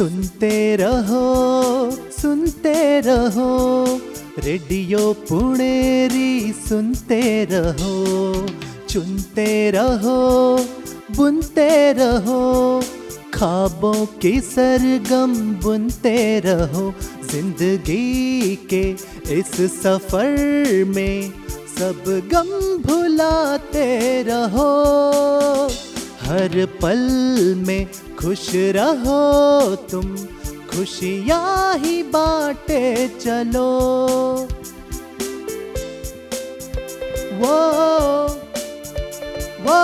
सुनते रहो सुनते रहो। रेडियो पुणेरी सुनते रहो, चुनते रहो, बुनते रहो। ख्वाबों की सरगम बुनते रहो, ज़िंदगी के इस सफ़र में सब गम भुलाते रहो। हर पल में खुश रहो तुम खुशियाँ ही बांटे चलो। वो वो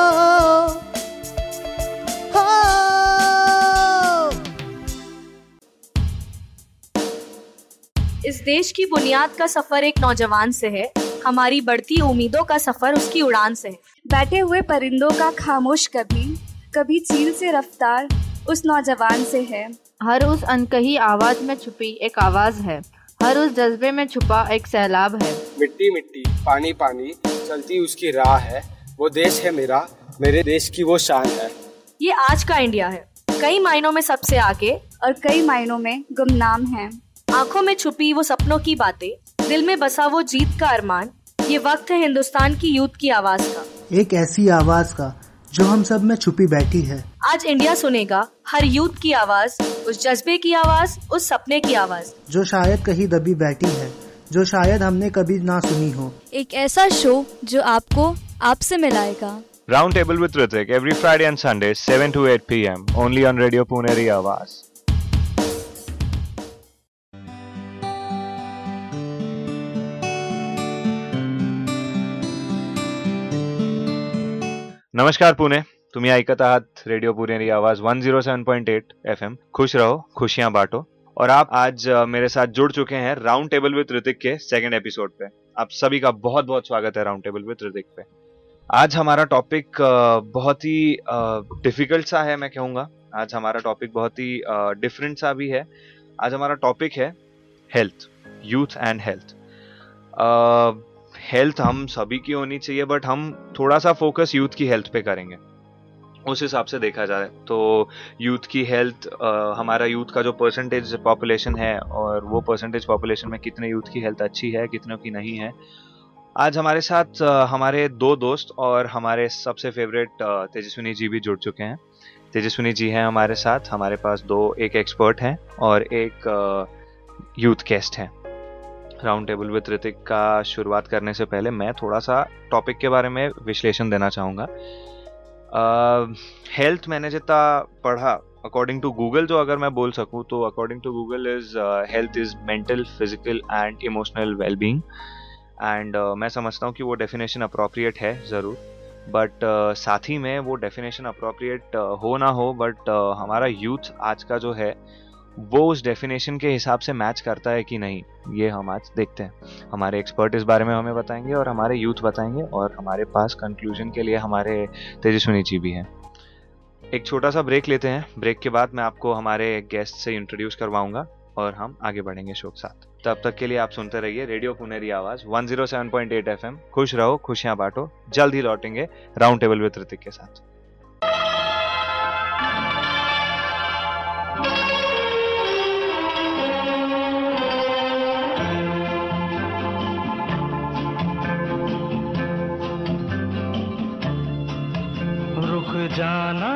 इस देश की बुनियाद का सफ़र एक नौजवान से है। हमारी बढ़ती उम्मीदों का सफ़र उसकी उड़ान से है। बैठे हुए परिंदों का खामोश कभी कभी चील से रफ्तार उस नौजवान से है। हर उस अनकही आवाज़ में छुपी एक आवाज़ है। हर उस जज्बे में छुपा एक सैलाब है। मिट्टी मिट्टी पानी पानी चलती उसकी राह है। वो देश है मेरा मेरे देश की वो शान है। ये आज का इंडिया है। कई मायनों में सबसे आगे और कई मायनों में गुमनाम है। आँखों में छुपी वो सपनों की बातें दिल में बसा वो जीत का अरमान ये वक्त है हिंदुस्तान की यूथ की आवाज़ का। एक ऐसी आवाज़ का जो हम सब में छुपी बैठी है आज इंडिया सुनेगा हर यूथ की आवाज़ उस जज्बे की आवाज़ उस सपने की आवाज़ जो शायद कहीं दबी बैठी है जो शायद हमने कभी ना सुनी हो एक ऐसा शो जो आपको आपसे मिलाएगा Roundtable with Ritik every Friday and Sunday, 7 to 8 p.m. Only on Radio Puneri Awas. नमस्कार पुणे, तुम्ही ऐकत आहात रेडिओ पुणेरी आवाज़ 107.8 एफएम खुश रहो, खुशियाँ बांटो. और आप आज मेरे साथ जुड़ चुके हैं राउंड टेबल विद ऋतिक के सेकंड एपिसोड पे. आप सभी का बहुत बहुत स्वागत है राउंड टेबल विद ऋतिक पे. आज हमारा टॉपिक बहुत ही डिफ़िकल्ट सा है मैं कहूँगा. आज हमारा टॉपिक बहुत ही डिफरेंट सा भी है. आज हमारा टॉपिक है health youth and health health हम सभी की होनी चाहिए बट हम थोड़ा सा फोकस यूथ की हेल्थ पे करेंगे। उस हिसाब से देखा जाए तो यूथ की हेल्थ हमारा यूथ का जो परसेंटेज पॉपुलेशन है और वो परसेंटेज पॉपुलेशन में कितने यूथ की हेल्थ अच्छी है, कितनों की नहीं है। आज हमारे साथ हमारे दो दोस्त और हमारे सबसे फेवरेट तेजस्विनी जी भी जुड़ चुके हैं। तेजस्विनी जी हैं हमारे साथ, हमारे पास दो, एक एक्सपर्ट हैं और एक यूथ गेस्ट हैं। राउंड टेबल विद ऋतिक का शुरुआत करने से पहले मैं थोड़ा सा टॉपिक के बारे में विश्लेषण देना चाहूँगा। हेल्थ मैंने जितना पढ़ा। अकॉर्डिंग टू गूगल जो अगर मैं बोल सकूँ तो according to Google is health is mental physical and emotional wellbeing and मैं समझता हूँ कि वो डेफिनेशन अप्रोप्रिएट है ज़रूर। बट uh, साथ ही में वो डेफिनेशन अप्रोप्रिएट uh, हो ना हो बट uh, हमारा यूथ आज का जो है वो उस डेफिनेशन के हिसाब से मैच करता है कि नहीं, ये हम आज देखते हैं। हमारे एक्सपर्ट इस बारे में हमें बताएँगे और हमारे यूथ बताएँगे और हमारे पास कंक्लूजन के लिए हमारे तेजस्विनी जी भी हैं। एक छोटा सा ब्रेक लेते हैं। ब्रेक के बाद मैं आपको हमारे गेस्ट से इंट्रोड्यूस करवाऊँगा और हम आगे बढ़ेंगे शो के साथ। तब तक के लिए आप सुनते रहिए रेडियो पुनेरी आवाज़ 107.8 एफएम खुश रहो, खुशियाँ बांटो, जल्द ही लौटेंगे राउंड टेबल विद ऋतिक के साथ।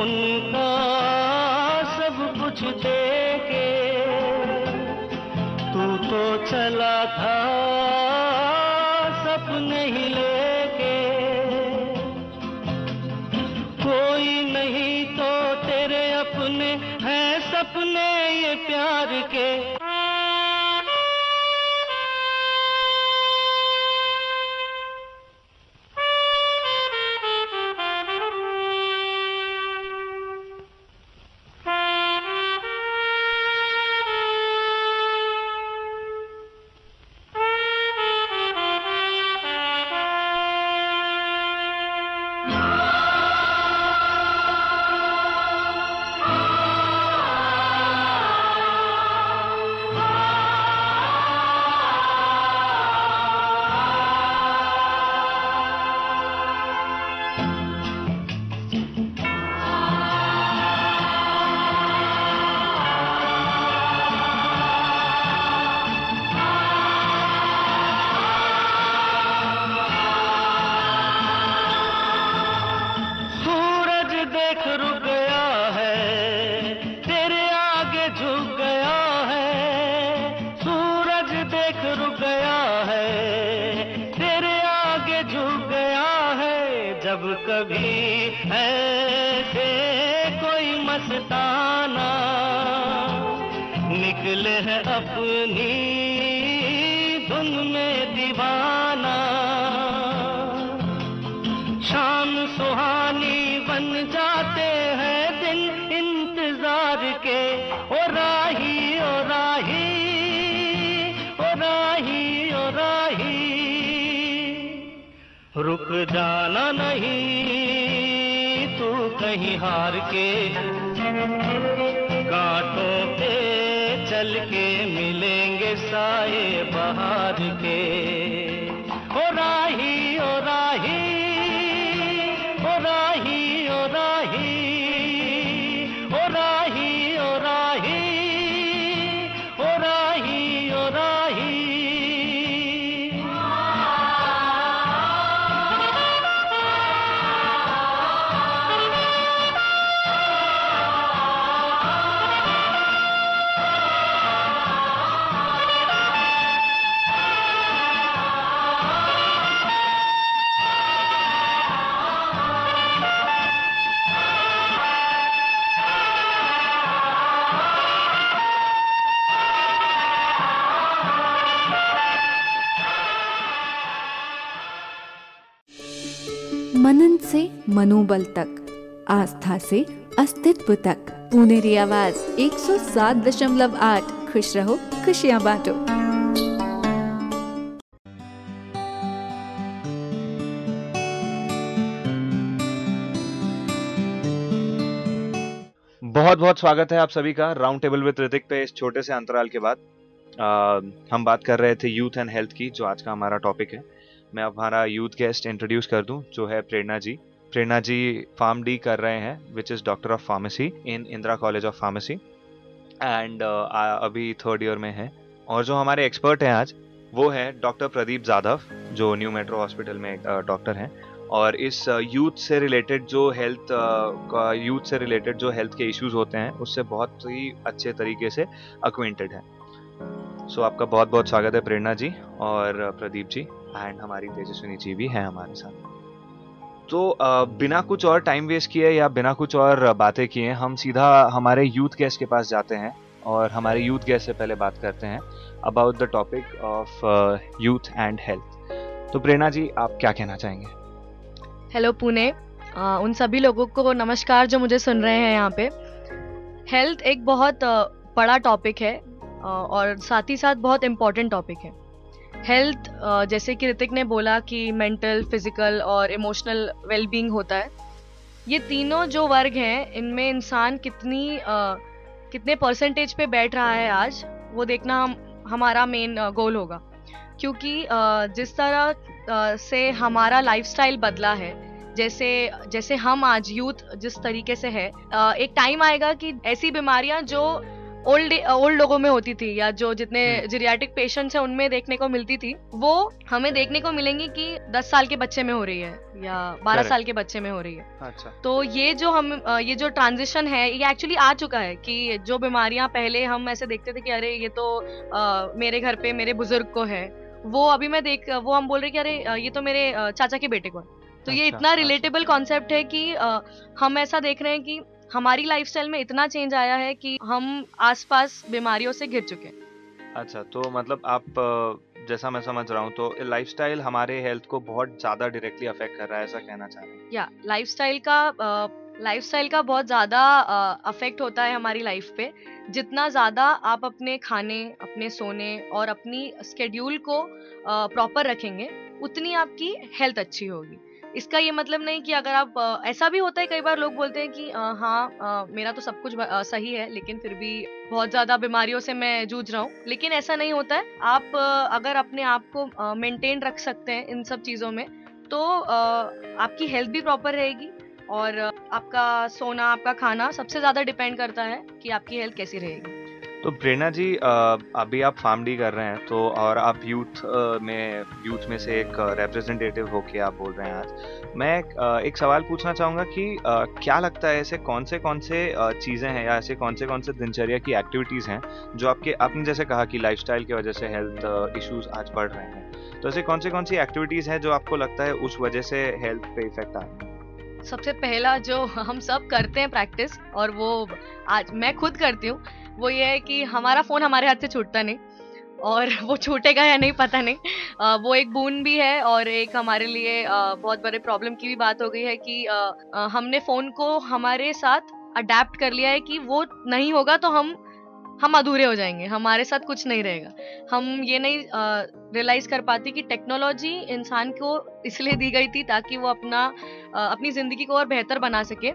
उनका सब कुछ देके तू तो चला था। रुक जाना नहीं तू कहीं हार के। कांटों पे चल के मिलेंगे साए बहार के। मनोबल तक आस्था से अस्तित्व तक। पुनेरी आवाज़ 107.8 खुश रहो खुशियाँ बांटो। बहुत बहुत स्वागत है आप सभी का राउंड टेबल विद ऋतिक पे इस छोटे से अंतराल के बाद। आ, हम बात कर रहे थे यूथ एंड हेल्थ की जो आज का हमारा टॉपिक है। मैं अब हमारा यूथ गेस्ट इंट्रोड्यूस कर दूँ जो है प्रेरणा जी। प्रेरणा जी फार्म डी कर रहे हैं which is doctor of pharmacy in Indira college of pharmacy and अभी थर्ड ईयर में है। और जो हमारे एक्सपर्ट हैं आज वो है डॉक्टर प्रदीप जाधव जो न्यू मेट्रो हॉस्पिटल में डॉक्टर हैं। और इस यूथ से रिलेटेड जो हेल्थ यूथ से रिलेटेड जो हेल्थ के इश्यूज़ होते हैं उससे बहुत ही अच्छे तरीके से अक्वेंटेड है। सो so, आपका बहुत बहुत स्वागत है प्रेरणा जी और प्रदीप जी। एंड हमारी तेजस्विनी जी भी हैं हमारे साथ। तो बिना कुछ और टाइम वेस्ट किए या बिना कुछ और बातें किए, हम सीधा हमारे यूथ गेस्ट के पास जाते हैं और हमारे यूथ गेस्ट से पहले बात करते हैं about the topic of youth and health तो प्रेरणा जी, आप क्या कहना चाहेंगे? हेलो पुणे उन सभी लोगों को नमस्कार जो मुझे सुन रहे हैं यहाँ पे। हेल्थ एक बहुत बड़ा टॉपिक है और साथ ही साथ बहुत इंपॉर्टेंट टॉपिक है। हेल्थ जैसे कि ऋतिक ने बोला कि मेंटल फ़िज़िकल और इमोशनल वेलबींग होता है। ये तीनों जो वर्ग हैं, इनमें इंसान कितनी कितने परसेंटेज पे बैठ रहा है आज, वो देखना हम, हमारा मेन गोल होगा। क्योंकि जिस तरह से हमारा लाइफस्टाइल बदला है, जैसे जैसे हम आज यूथ जिस तरीके से है एक टाइम आएगा कि ऐसी बीमारियाँ जो ओल्ड ओल्ड लोगों में होती थी या जो जितने जीरियाटिक पेशेंट्स हैं उनमें देखने को मिलती थी। वो हमें देखने को मिलेंगी कि 10 साल के बच्चे में हो रही है या 12 साल के बच्चे में हो रही है। अच्छा। तो ये जो हम ये जो ट्रांजिशन है ये एक्चुअली आ चुका है कि जो बीमारियाँ पहले हम ऐसे देखते थे कि अरे ये तो अ, मेरे घर पे मेरे बुज़ुर्ग को है वो अभी मैं देख वो हम बोल रहे कि अरे ये तो मेरे चाचा के बेटे को है। तो ये अच्छा, इतना अच्छा। रिलेटेबल कॉन्सेप्ट है कि अ, हम ऐसा देख रहे हैं कि हमारी लाइफस्टाइल में इतना चेंज आया है कि हम आसपास बीमारियों से घिर चुके हैं। अच्छा तो मतलब आप जैसा मैं समझ रहा हूँ तो लाइफस्टाइल हमारे हेल्थ को बहुत ज़्यादा डायरेक्टली अफेक्ट कर रहा है ऐसा कहना चाह रहे हैं। या लाइफस्टाइल का लाइफस्टाइल का बहुत ज़्यादा अफेक्ट होता है हमारी लाइफ पे। जितना ज़्यादा आप अपने खाने अपने सोने और अपनी स्केड्यूल को प्रॉपर रखेंगे उतनी आपकी हेल्थ अच्छी होगी। इसका ये मतलब नहीं कि अगर आप ऐसा भी होता है कई बार लोग बोलते हैं कि अ, हाँ अ, मेरा तो सब कुछ अ, सही है लेकिन फिर भी बहुत ज़्यादा बीमारियों से मैं जूझ रहा हूँ। लेकिन ऐसा नहीं होता है। आप अगर अपने आप को मेंटेन रख सकते हैं इन सब चीज़ों में तो अ, आपकी हेल्थ भी प्रॉपर रहेगी और आपका सोना आपका खाना सबसे ज़्यादा डिपेंड करता है कि आपकी हेल्थ कैसी रहेगी। तो प्रेरणा जी अभी आप फार्म डी कर रहे हैं तो और आप यूथ में यूथ में से एक रिप्रेजेंटेटिव होके आप बोल रहे हैं आज। मैं एक सवाल पूछना चाहूँगा कि क्या लगता है ऐसे कौन से कौन से चीज़ें हैं या ऐसे कौन से कौन से दिनचर्या की एक्टिविटीज़ हैं जो आपके, आपने जैसे कहा कि लाइफस्टाइल की वजह से हेल्थ इश्यूज़ आज बढ़ रहे हैं। तो ऐसे कौन से कौन सी एक्टिविटीज़ हैं जो आपको लगता है उस वजह से हेल्थ पे इफ़ेक्ट आ रहा है? सबसे पहला जो हम सब करते हैं प्रैक्टिस और वो आज मैं खुद करती हूँ वो ये है कि हमारा फ़ोन हमारे हाथ से छूटता नहीं। और वो छूटेगा या नहीं पता नहीं। अ, वो एक बून भी है और एक हमारे लिए अ, बहुत बड़े प्रॉब्लम की भी बात हो गई है कि अ, अ, हमने फ़ोन को हमारे साथ अडेप्ट कर लिया है कि वो नहीं होगा तो हम हम अधूरे हो जाएँगे। हमारे साथ कुछ नहीं रहेगा। हम ये नहीं रियलाइज़ कर पाते कि टेक्नोलॉजी इंसान को इसलिए दी गई थी ताकि वो अपना अ, अपनी ज़िंदगी को और बेहतर बना सके।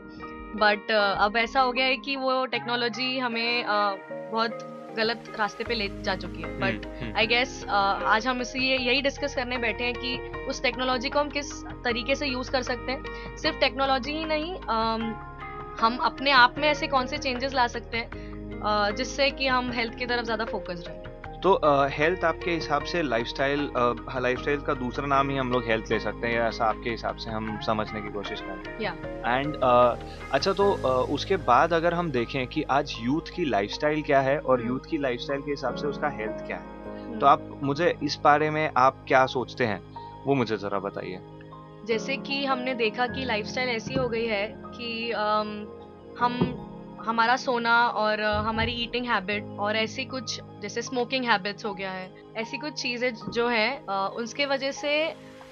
बट अब ऐसा हो गया है कि वो टेक्नोलॉजी हमें अ, बहुत गलत रास्ते पे ले जा चुकी है। बट। आई गेस आज हम इसी यही डिस्कस करने बैठे हैं कि उस टेक्नोलॉजी को हम किस तरीके से यूज़ कर सकते हैं। सिर्फ़ टेक्नोलॉजी ही नहीं अम, हम अपने आप में ऐसे कौन से चेंजेस ला सकते हैं अ, जिससे कि हम हेल्थ की तरफ़ ज़्यादा फोकस रहें। तो हेल्थ आपके हिसाब से लाइफस्टाइल लाइफस्टाइल का दूसरा नाम ही हम लोग हेल्थ ले सकते हैं ऐसा आपके हिसाब से हम समझने की कोशिश करें? या एंड अच्छा तो उसके बाद अगर हम देखें कि आज यूथ की लाइफस्टाइल क्या है और। यूथ की लाइफस्टाइल के हिसाब से उसका हेल्थ क्या है? तो आप मुझे इस बारे में आप क्या सोचते हैं वो मुझे जरा बताइए। जैसे कि हमने देखा कि लाइफस्टाइल ऐसी हो गई है कि अम, हम हमारा सोना और हमारी ईटिंग हैबिट और ऐसी कुछ, जैसे स्मोकिंग हैबिट्स हो गया है, ऐसी कुछ चीज़ें जो है उसके वजह से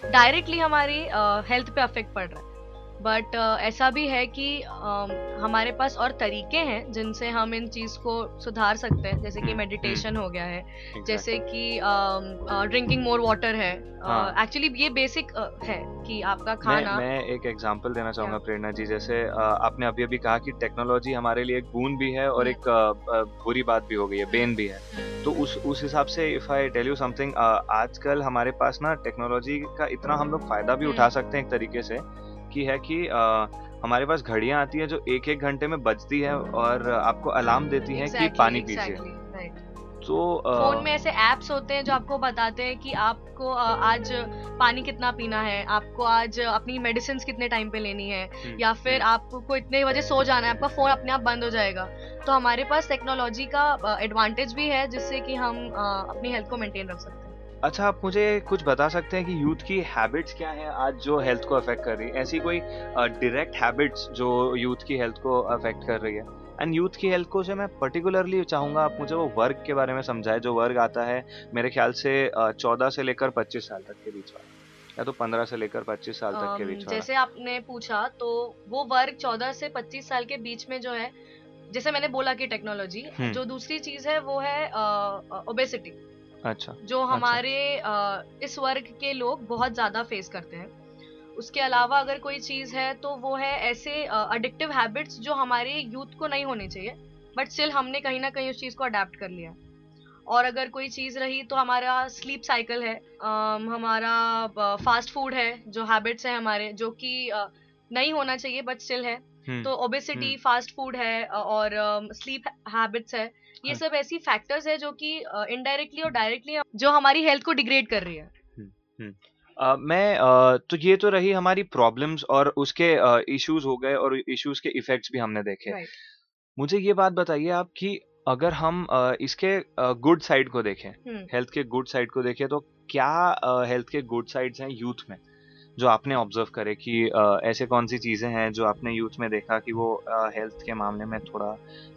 डायरेक्टली हमारी हेल्थ पे अफेक्ट पड़ रहा है। बट uh, ऐसा भी है कि अम, हमारे पास और तरीके हैं जिनसे हम इन चीज़ को सुधार सकते हैं जैसे कि हम्म, मेडिटेशन हो गया है Exactly. जैसे कि ड्रिंकिंग मोर वाटर है हाँ। एक्चुअली ये बेसिक है कि आपका खाना मैं मैं एक एग्जांपल देना चाहूँगा Yeah. प्रेरणा जी जैसे अ, आपने अभी अभी कहा कि टेक्नोलॉजी हमारे लिए एक बून भी है और हम्म। एक अ, बुरी बात भी हो गई है बेन भी है तो उस उस हिसाब से if I tell you something आजकल हमारे पास ना टेक्नोलॉजी का इतना हम लोग फ़ायदा भी उठा हम्म। सकते हैं एक तरीके से कि है कि हमारे पास घड़ियाँ आती हैं जो एक एक घंटे में बजती है और आपको अलार्म देती हैं कि पानी Exactly, पीजिए right. तो फ़ोन में ऐसे एप्स होते हैं जो आपको बताते हैं कि आपको आज पानी कितना पीना है आपको आज अपनी मेडिसिन कितने टाइम पे लेनी है हम्म, या फिर आपको इतने बजे सो जाना है आपका फ़ोन अपने आप बंद हो जाएगा। तो हमारे पास टेक्नोलॉजी का एडवांटेज भी है जिससे कि हम अपनी हेल्थ को मेंटेन रख सकते हैं। अच्छा आप मुझे कुछ बता सकते हैं कि यूथ की हैबिट्स क्या हैं आज जो हेल्थ को अफेक्ट कर रही है? ऐसी कोई डायरेक्ट हैबिट्स जो यूथ की हेल्थ को अफेक्ट कर रही है? एंड यूथ की हेल्थ को से मैं पर्टिकुलरली चाहूँगा आप मुझे वो वर्ग के बारे में समझाए जो वर्ग आता है मेरे ख्याल से चौदह से लेकर पच्चीस साल तक के बीच वाला। या तो पंद्रह से लेकर पच्चीस साल तक के बीच जैसे आपने पूछा तो वो वर्ग 14 से 25 साल के बीच में जो है जैसे मैंने बोला कि टेक्नोलॉजी हम्म। जो दूसरी चीज़ है वो है ओबेसिटी अच्छा। जो हमारे अ, इस वर्ग के लोग बहुत ज़्यादा फेस करते हैं। उसके अलावा अगर कोई चीज़ है तो वो है ऐसे अडिक्टिव हैबिट्स जो हमारे यूथ को नहीं होने चाहिए बट स्टिल हमने कहीं ना कहीं उस चीज़ को अडेप्ट कर लिया। और अगर कोई चीज़ रही तो हमारा स्लीप साइकिल है हमारा फास्ट फ़ूड है जो हैबिट्स है हमारे जो कि नहीं होना चाहिए बट स्टिल है। हम्म, तो ओबेसिटी। फास्ट फ़ूड है और स्लीप हैबिट्स है। ये हाँ। सब ऐसी फैक्टर्स है जो कि इनडायरेक्टली और डायरेक्टली जो हमारी हेल्थ को डिग्रेड कर रही है। अ, मैं अ, तो ये तो रही हमारी प्रॉब्लम्स और उसके इश्यूज़ uh, हो गए और इश्यूज़ के इफेक्ट्स भी हमने देखे। राइट मुझे ये बात बताइए आप कि अगर हम इसके गुड साइड को देखें हम्म। हेल्थ के गुड साइड को देखें तो क्या हेल्थ के गुड साइड्स हैं यूथ में? जो आपने ऑब्ज़र्व करे कि ऐसे कौन सी चीज़ें हैं जो आपने यूथ में देखा कि वो हेल्थ के मामले में थोड़ा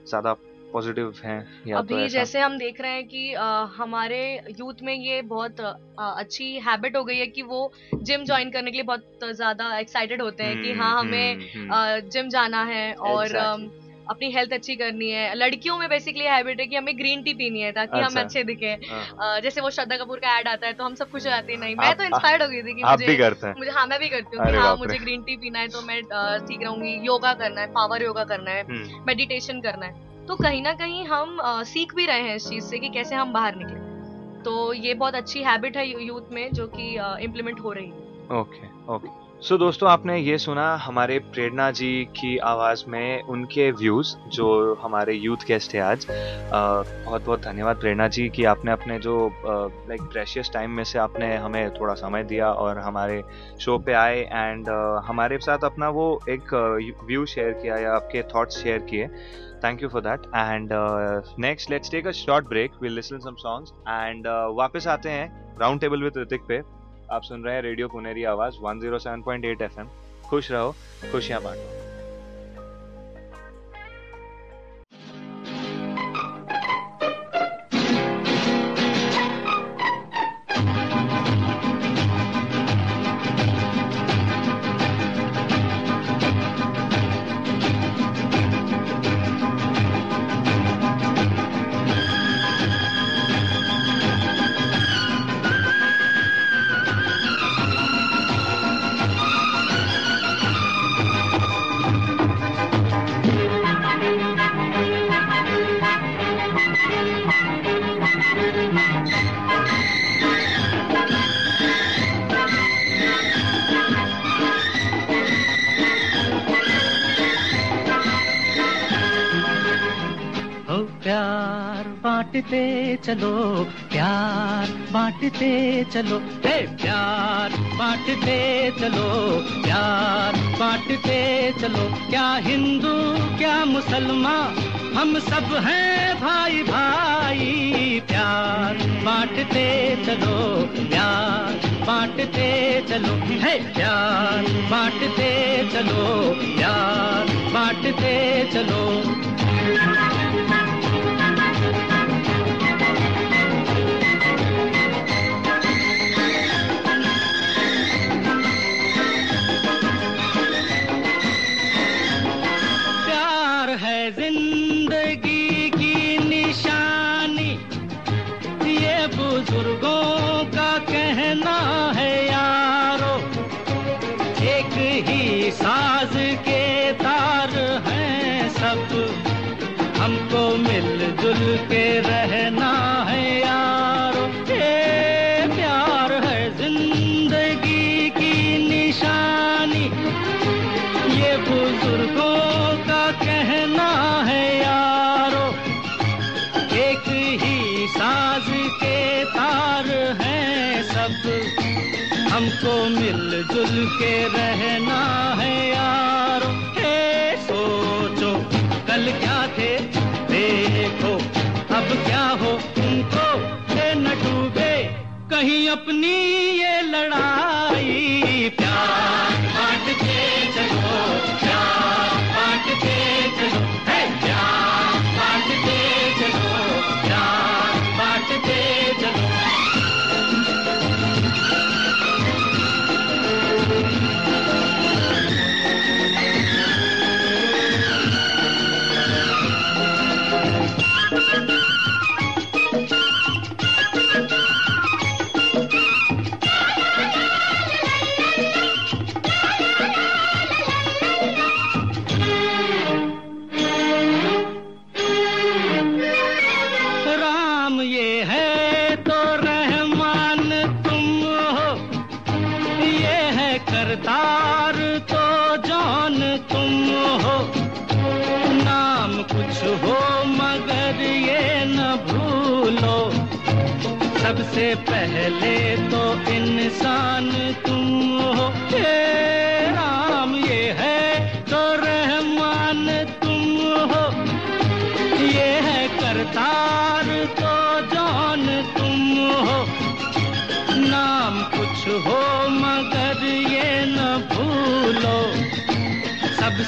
ज़्यादा पॉजिटिव हैं या तो अभी ऐसा जैसे हम देख रहे हैं कि अ, हमारे यूथ में ये बहुत अ, अच्छी हैबिट हो गई है कि वो जिम ज्वाइन करने के लिए बहुत ज़्यादा एक्साइटेड होते हैं कि हाँ हम्म, हमें हम्म, हम्म, जिम जाना है और Exactly. अपनी हेल्थ अच्छी करनी है। लड़कियों में बेसिकली हैबिट है कि हमें ग्रीन टी पीनी है ताकि अच्छा, हम अच्छा। दिखे। हाँ। जैसे वो श्रद्धा कपूर का एड आता है तो हम सब खुश हो जाते हैं नहीं मैं तो इंस्पायर्ड हो गई थी कि मुझे करते हैं। मुझे हाँ मैं भी करती हूँ कि हाँ मुझे ग्रीन टी पीना है तो मैं ठीक रहूँगी योगा करना है पावर योगा करना है हम्म, मेडिटेशन करना है। तो कहीं ना कहीं हम आ, सीख भी रहे हैं इस चीज़ से कि कैसे हम बाहर निकले। तो ये बहुत अच्छी हैबिट है यूथ में जो कि इम्प्लीमेंट हो रही है। Okay okay. सो so, दोस्तों आपने ये सुना हमारे प्रेरणा जी की आवाज़ में उनके व्यूज़ जो हमारे यूथ गेस्ट है आज। बहुत बहुत धन्यवाद प्रेरणा जी कि आपने अपने जो लाइक प्रेशियस टाइम में से आपने हमें थोड़ा समय दिया और हमारे शो पे आए एंड हमारे साथ अपना वो एक व्यू शेयर किया या आपके थॉट्स शेयर किए। Thank you for that and next let's take a short break will listen some songs and वापस आते हैं राउंड टेबल विद ऋतिक पे। आप सुन रहे हैं रेडियो पुनेरी आवाज़ 107.8 एफएम खुश रहो खुशियाँ बांटो। चलो, प्यार बांटते चलो। हे प्यार बांटते चलो, प्यार बांटते चलो। क्या हिंदू, क्या मुसलमान, हम सब हैं भाई भाई। प्यार बांटते चलो, प्यार बांटते चलो। है प्यार बांटते चलो, प्यार बांटते चलो। দুর্গ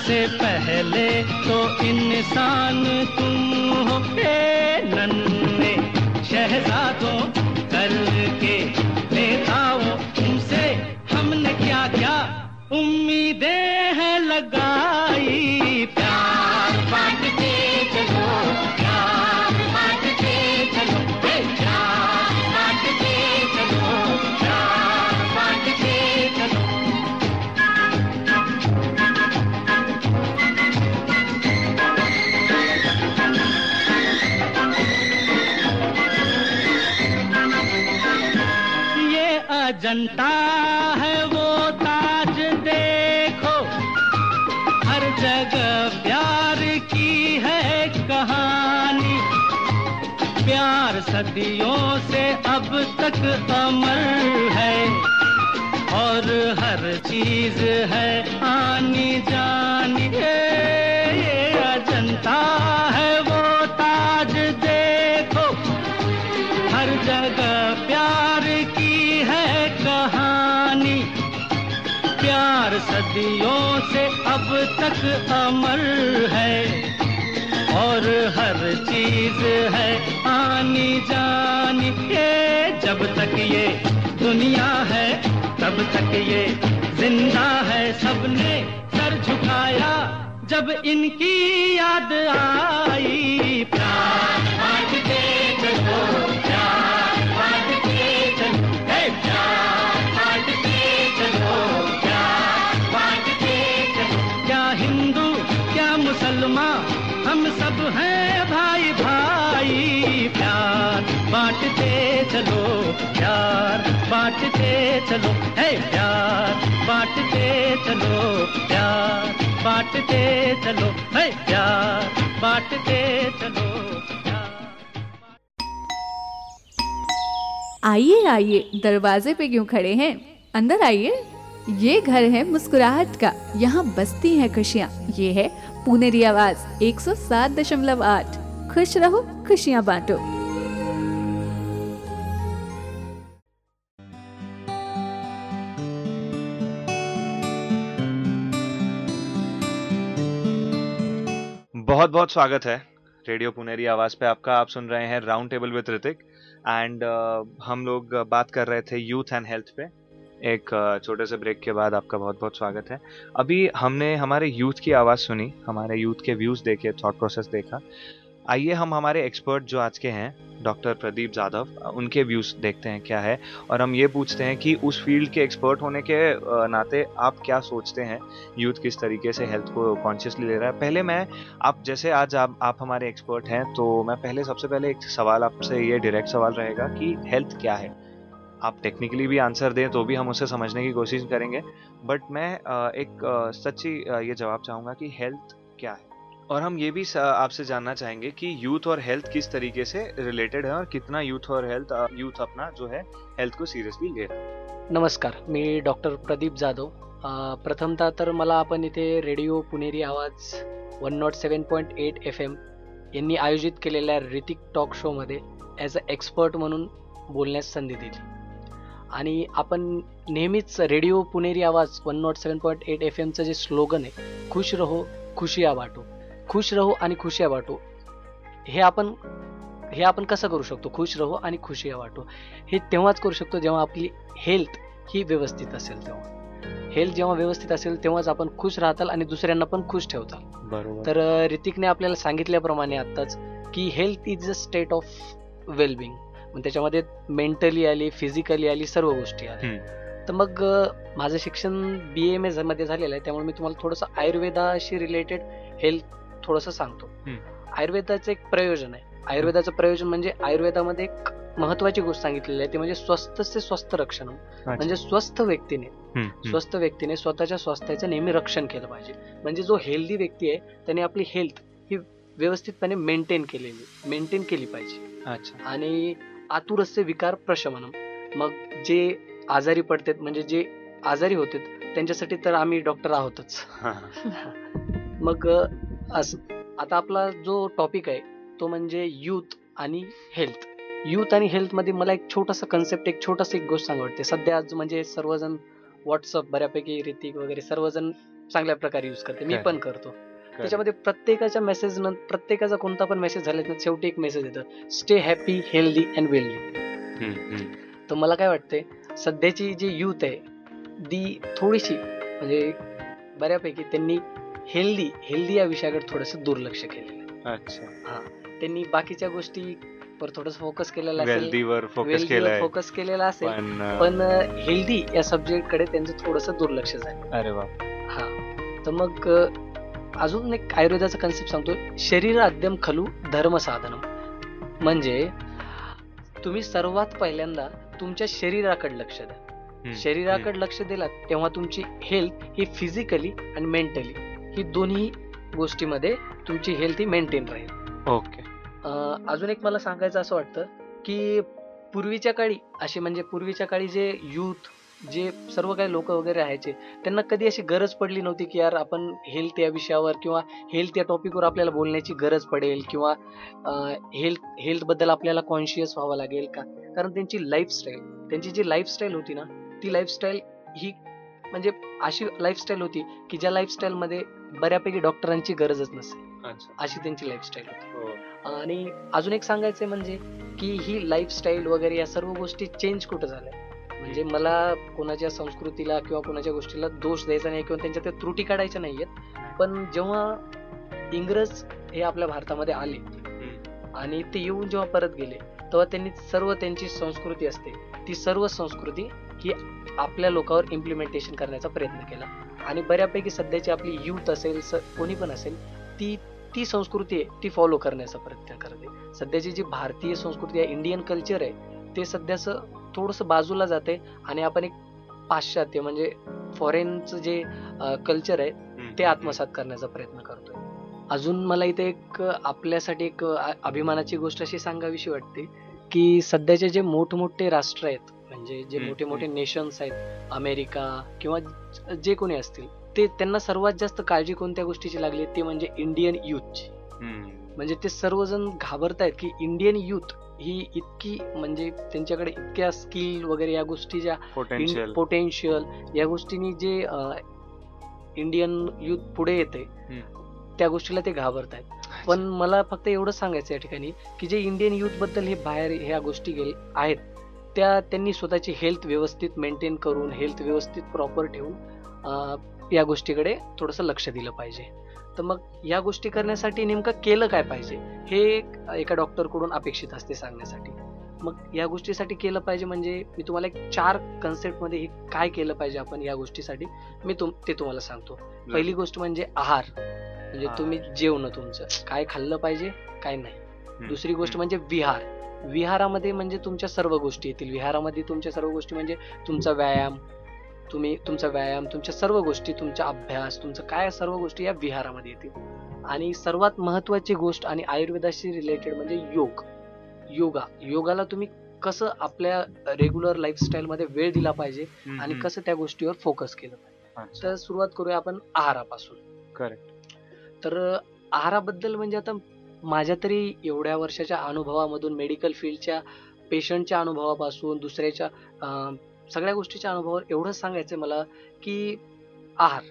सबसे पहले तो इंसान तुम हो, ए नन्हे। शहजादों करके बेताओ तुमसे हमने क्या क्या उम्मीदें हैं लगाई? अजंता है वो ताज देखो। हर जगह प्यार की है कहानी। प्यार सदियों से अब तक अमर है। और हर चीज़ है आनी जानी। ये तक अमर है और हर चीज़ है आनी जानी। ये जब तक ये दुनिया है, तब तक ये ज़िंदा है। सबने सर झुकाया जब इनकी याद आई। प्यार बांटते चलो, प्यार बांटते चलो, है प्यार बांटते चलो, प्यार बांटते चलो, है प्यार बांटते चलो आइए आइए, दरवाजे पे क्यों खड़े हैं? अंदर आइए। ये घर है मुस्कुराहट का। यहाँ बसती है खुशियाँ। ये है पुनेरी आवाज़ 107.8 खुश रहो, खुशियाँ बांटो। बहुत बहुत स्वागत है रेडियो पुनेरी आवाज़ पे आपका। आप सुन रहे हैं round table with Ritik and हम लोग बात कर रहे थे यूथ एंड हेल्थ पे। एक uh, छोटे से ब्रेक के बाद आपका बहुत बहुत स्वागत है। अभी हमने हमारे यूथ की आवाज़ सुनी हमारे यूथ के व्यूज़ देखे थॉट प्रोसेस देखा। आइए हम हमारे एक्सपर्ट जो आज के हैं डॉक्टर प्रदीप जाधव, उनके व्यूज़ देखते हैं क्या है। और हम ये पूछते हैं कि उस फ़ील्ड के एक्सपर्ट होने के नाते आप क्या सोचते हैं? यूथ किस तरीके से हेल्थ को कॉन्शियसली ले रहा है? पहले मैं, आप जैसे आज आप आप हमारे एक्सपर्ट हैं तो मैं पहले सबसे पहले एक सवाल आपसे ये डायरेक्ट सवाल रहेगा कि हेल्थ क्या है? आप टेक्निकली भी आंसर दें तो भी हम उसे समझने की कोशिश करेंगे। बट मैं एक सच्ची ये जवाब चाहूँगा कि हेल्थ क्या है? और हम ये भी स- आपसे जानना चाहेंगे कि यूथ और हेल्थ किस तरीके से रिलेटेड है और कितना यूथ और हेल्थ यूथ अपना जो है हेल्थ को सिरियसली ले रहा है। नमस्कार मी डॉक्टर प्रदीप जाधव. प्रथमतः तर मला आपण इथे radio Puneri Awaaz one not seven point eight F M यांनी आयोजित केलेल्या ऋतिक टॉक शोमध्ये ॲज अ एक्सपर्ट म्हणून बोलण्यास संधी दिली. आणि आपण नेहमीच radio Puneri Awaaz one nought seven point eight F एमचं जे स्लोगन आहे खुश रहो खुशिया वाटो. खुश रहो आणि खुशिया वाटो. हे आपण हे आपण कसं करू शकतो? खुश रहो आणि खुशिया वाटो. हे तेव्हाच करू शकतो जेव्हा आपली हेल्थ ही व्यवस्थित असेल तेव्हा. हेल्थ जेव्हा व्यवस्थित असेल तेव्हाच आपण खुश राहताल आणि दुसऱ्यांना पण खुश ठेवताल. बरोबर. तर ऋतिकने आपल्याला सांगितल्याप्रमाणे आत्ताच की health is a state of wellbeing मग त्याच्यामध्ये मेंटली आली फिजिकली आली सर्व गोष्टी आल्या. तर मग माझं शिक्षण बी एम एसमध्ये झालेलं आहे. त्यामुळे मी तुम्हाला थोडंसं आयुर्वेदाशी रिलेटेड हेल्थ थोडंसं सांगतो. आयुर्वेदाचं एक प्रयोजन आहे. आयुर्वेदाचं प्रयोजन म्हणजे आयुर्वेदामध्ये एक महत्वाची गोष्ट सांगितलेली आहे ती म्हणजे स्वस्थ से स्वस्थ रक्षण म्हणजे स्वस्थ व्यक्तीने स्वस्थ व्यक्तीने स्वतःच्या स्वास्थ्याचं नेहमी रक्षण केलं पाहिजे. म्हणजे जो हेल्दी व्यक्ती आहे त्याने आपली हेल्थ ही व्यवस्थितपणे मेंटेन केलेली मेंटेन केली पाहिजे. अच्छा. आणि आतुरस्य विकार प्रशमनम. मग जे आजारी पडतात म्हणजे जे आजारी होते त्यांच्यासाठी तर आम्ही डॉक्टर आहोतच. मग असं. आता आपला जो टॉपिक आहे तो म्हणजे यूथ आणि हेल्थ यूथ आणि हेल्थमध्ये मला एक छोटासा कन्सेप्ट एक छोटासा एक गोष्ट सांगा वाटते. सध्या आज म्हणजे सर्वजण व्हॉट्सअप बऱ्यापैकी ऋतिक वगैरे सर्वजण चांगल्या प्रकारे युज करते. मी. पण करतो. त्याच्यामध्ये प्रत्येकाच्या मेसेज प्रत्येकाचा कोणता पण मेसेज झाला शेवटी एक मेसेज येतं. Stay happy healthy and wealthy तर मला काय वाटतंय सध्याची जी यूथ आहे ती थोडीशी म्हणजे बऱ्यापैकी त्यांनी हेल्दी हेल्दी या विषयाकडे थोडंसं दुर्लक्ष केलेलं अच्छा. हा. त्यांनी बाकीच्या गोष्टी थोडस फोकस केलेला केलाय. फोकस केलेला असेल. पण, हेल्दी या सब्जेक्टकडे त्यांचं थोडस दुर्लक्ष झालं. अरे वा. हा. तर मग अजून एक आयुर्वेदाचा कन्सेप्ट सांगतो. शरीर अद्यम खलू धर्म साधनम. म्हणजे तुम्ही सर्वात पहिल्यांदा तुमच्या शरीराकडे लक्ष द्या. शरीराकडे लक्ष दिलात तेव्हा तुमची हेल्थ ही फिजिकली आणि मेंटली ही दोन्ही गोष्टीमध्ये तुमची हेल्थ ही मेंटेन राहील. ओके अजून एक मला सांगायचं असं वाटतं की पूर्वीच्या काळी असे म्हणजे पूर्वीच्या काळी जे युथ जे सर्व काही लोक वगैरे राहायचे त्यांना कधी अशी गरज पडली नव्हती की यार आपण हेल्थ या विषयावर किंवा हेल्थ या टॉपिकवर आपल्याला बोलण्याची गरज पडेल किंवा हेल्थ हेल्थबद्दल आपल्याला कॉन्शियस व्हावं लागेल का? कारण त्यांची लाईफस्टाईल त्यांची जी लाईफस्टाईल होती ना ती लाईफस्टाईल ही म्हणजे अशी लाईफस्टाईल होती की ज्या लाईफस्टाईल मध्ये बऱ्यापैकी डॉक्टरांची गरजच नसेल. अशी त्यांची लाईफस्टाईल होती. आणि अजून एक सांगायचं म्हणजे की ही लाईफस्टाईल वगैरे या सर्व गोष्टी चेंज कुठं झाल्या? म्हणजे मला कोणाच्या संस्कृतीला किंवा कोणाच्या गोष्टीला दोष द्यायचा नाही किंवा त्यांच्या त्या त्रुटी काढायच्या नाहीयेत. पण जेव्हा इंग्रज हे आपल्या भारतामध्ये आले आणि ते येऊन जेव्हा परत गेले तेव्हा त्यांनी सर्व त्यांची संस्कृती असते. ती सर्व संस्कृती ही आपल्या लोकांवर इम्प्लिमेंटेशन करण्याचा प्रयत्न केला. आणि बऱ्यापैकी सध्याची आपली युथ असेल स- कोणी पण असेल ती ती संस्कृती आहे ती फॉलो करण्याचा प्रयत्न करते. सध्याची जी भारतीय संस्कृती आहे इंडियन कल्चर आहे ते सध्याचं थोडंसं बाजूला जाते आणि आपण एक पाश्चात्य म्हणजे फॉरेनचं जे कल्चर आहे ते आत्मसात करण्याचा प्रयत्न करतोय. अजून मला इथे एक आपल्यासाठी एक अभिमानाची गोष्ट अशी सांगावीशी वाटते की सध्याचे जे मोठमोठे राष्ट्र आहेत म्हणजे जे मोठे मोठे नेशन्स आहेत अमेरिका किंवा ज- कोणी असतील ते त्यांना सर्वात जास्त काळजी कोणत्या गोष्टीची लागली ते म्हणजे इंडियन युथची म्हणजे ते सर्वजण घाबरतायत की इंडियन युथ ही इतकी म्हणजे त्यांच्याकडे इतक्या स्किल वगैरे या गोष्टी ज्या. पोटेन्शियल या गोष्टींनी जे इंडियन युथ पुढे येते त्या गोष्टीला ते घाबरतायत. पण मला फक्त एवढंच सांगायचं या ठिकाणी की जे इंडियन युथबद्दल हे बाहेर ह्या गोष्टी गेल आहेत त्या त्यांनी स्वतःची हेल्थ व्यवस्थित मेंटेन करून हेल्थ व्यवस्थित प्रॉपर ठेवून या गोष्टीकडे थोडंसं लक्ष दिलं पाहिजे. तर मग या गोष्टी करण्यासाठी नेमकं केलं काय पाहिजे? हे एक- एका डॉक्टरकडून अपेक्षित असते सांगण्यासाठी. मग या गोष्टीसाठी केलं पाहिजे म्हणजे मी तुम्हाला एक चार कन्सेप्टमध्ये हे काय केलं पाहिजे आपण या गोष्टीसाठी मी तुम ते तुम्हाला सांगतो. पहिली गोष्ट म्हणजे आहार. म्हणजे तुम्ही जेवण तुमचं. काय खाल्लं पाहिजे? काय नाही. दुसरी गोष्ट म्हणजे विहार. विहारामध्ये म्हणजे तुमच्या सर्व गोष्टी येतील. विहारामध्ये तुमच्या सर्व गोष्टी म्हणजे तुमचा व्यायाम तुम्ही तुमचा व्यायाम तुमच्या सर्व गोष्टी तुमचा अभ्यास तुमचं काय सर्व गोष्टी या विहारामध्ये येतील. आणि सर्वात महत्वाची गोष्ट आणि आयुर्वेदाशी रिलेटेड म्हणजे योग. योगा. योगाला तुम्ही कसं आपल्या रेग्युलर लाईफस्टाईल मध्ये वेळ दिला पाहिजे आणि. कसं त्या गोष्टीवर फोकस केलं पाहिजे. तर सुरुवात करूया आपण आहारापासून. करेक्ट. तर आहाराबद्दल म्हणजे आता माझ्या तरी एवढ्या वर्षाच्या अनुभवामधून मेडिकल फील्डच्या पेशंटच्या अनुभवापासून दुसऱ्याच्या सगळ्या गोष्टीच्या अनुभवावर एवढंच सांगायचं मला की आहार.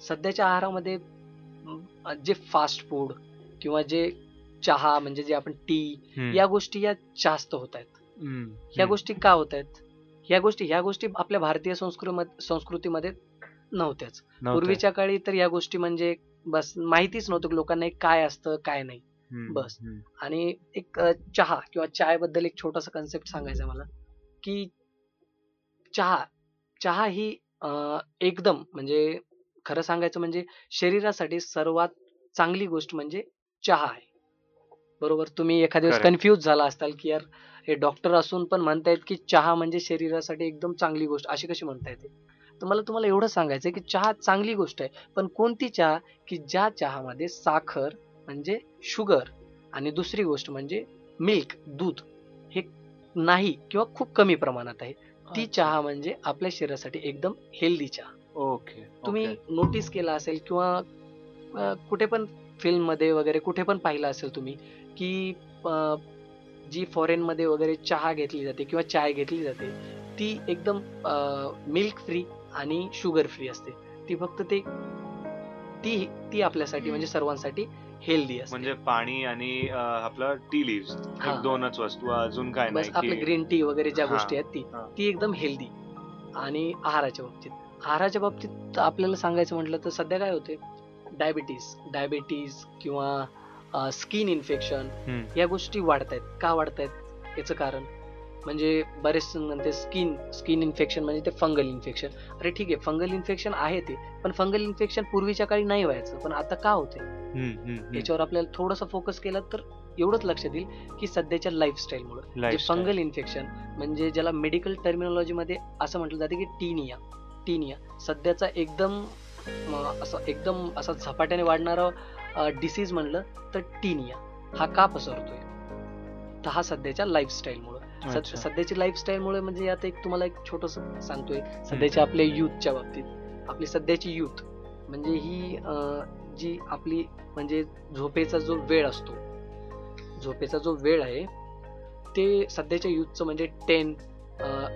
सध्याच्या आहारामध्ये जे फास्ट फूड किंवा जे चहा म्हणजे जे आपण टी. या गोष्टी या जास्त होत आहेत ह्या गोष्टी का होत आहेत ह्या गोष्टी ह्या गोष्टी आपल्या भारतीय संस्कृती संस्कृतीमध्ये नव्हत्याच. नव्हत्या. पूर्वीच्या काळी तर या गोष्टी म्हणजे बस माहितीच नव्हतं की लोकांना काय असतं काय नाही. बस. आणि एक चहा किंवा चायबद्दल एक छोटासा कन्सेप्ट सांगायचा मला की चहा चहा ही एकदम म्हणजे खरं सांगायचं म्हणजे शरीरासाठी सर्वात चांगली गोष्ट म्हणजे चहा आहे. बरोबर? तुम्ही एखाद्या Correct. कन्फ्युज झाला असताल की यार हे डॉक्टर असून पण म्हणतायत की चहा म्हणजे शरीरासाठी एकदम चांगली गोष्ट अशी कशी म्हणता येते तर मला तुम्हाला एवढं सांगायचं की चहा चांगली गोष्ट आहे पण कोणती चहा? की ज्या चहामध्ये साखर म्हणजे शुगर आणि दुसरी गोष्ट म्हणजे मिल्क दूध हे नाही किंवा खूप कमी प्रमाणात आहे. ती चहा म्हणजे आपल्या शरीरासाठी एकदम हेल्दी चहा. ओके तुम्ही नोटीस केला असेल किंवा कुठे पण फिल्ममध्ये वगैरे कुठे पण पाहिलं असेल तुम्ही की जी फॉरेन मध्ये वगैरे चहा घेतली जाते किंवा चाय घेतली जाते ती एकदम मिल्क फ्री आणि शुगर फ्री असते. ती फक्त ते ती ती आपल्यासाठी म्हणजे सर्वांसाठी हेल्दी असते. म्हणजे पाणी आणि आपलं टी लिव्स हा. दोनच वस्तू अजून काय बस नाही आपले की- ग्रीन टी वगैरे ज्या हा, गोष्टी आहेत ती हा. ती एकदम हेल्दी. आणि आहाराच्या बाबतीत. आहाराच्या बाबतीत आपल्याला सांगायचं म्हटलं तर सध्या काय होते डायबिटीस डायबिटीस किंवा स्किन इन्फेक्शन हम्म. या गोष्टी वाढत आहेत का वाढत आहेत याचं कारण? म्हणजे बरेच म्हणते स्किन स्किन इन्फेक्शन म्हणजे ते फंगल इन्फेक्शन अरे ठीक आहे फंगल इन्फेक्शन आहे ते पण फंगल इन्फेक्शन पूर्वीच्या काळी नाही व्हायचं पण आता का होते. याच्यावर आपल्याला थोडंसं फोकस केलं तर एवढंच लक्षात येईल की सध्याच्या लाईफस्टाईलमुळे जे. फंगल इन्फेक्शन म्हणजे ज्याला मेडिकल टर्मिनॉलॉजी मध्ये असं म्हटलं जाते की टीनिया टीनिया सध्याचा एकदम असं एकदम असा झपाट्याने वाढणारा डिसीज म्हणलं तर टीनिया हा का पसरतोय तर हा सध्याच्या लाईफस्टाईलमुळे. सध्याची लाईफस्टाईलमुळे म्हणजे आता एक तुम्हाला एक छोटस सांगतोय. सध्याच्या आपल्या युथच्या बाबतीत. आपली सध्याची युथ म्हणजे ही जी आपली म्हणजे झोपेचा जो वेळ असतो झोपेचा जो वेळ आहे ते सध्याच्या युथचं म्हणजे टेन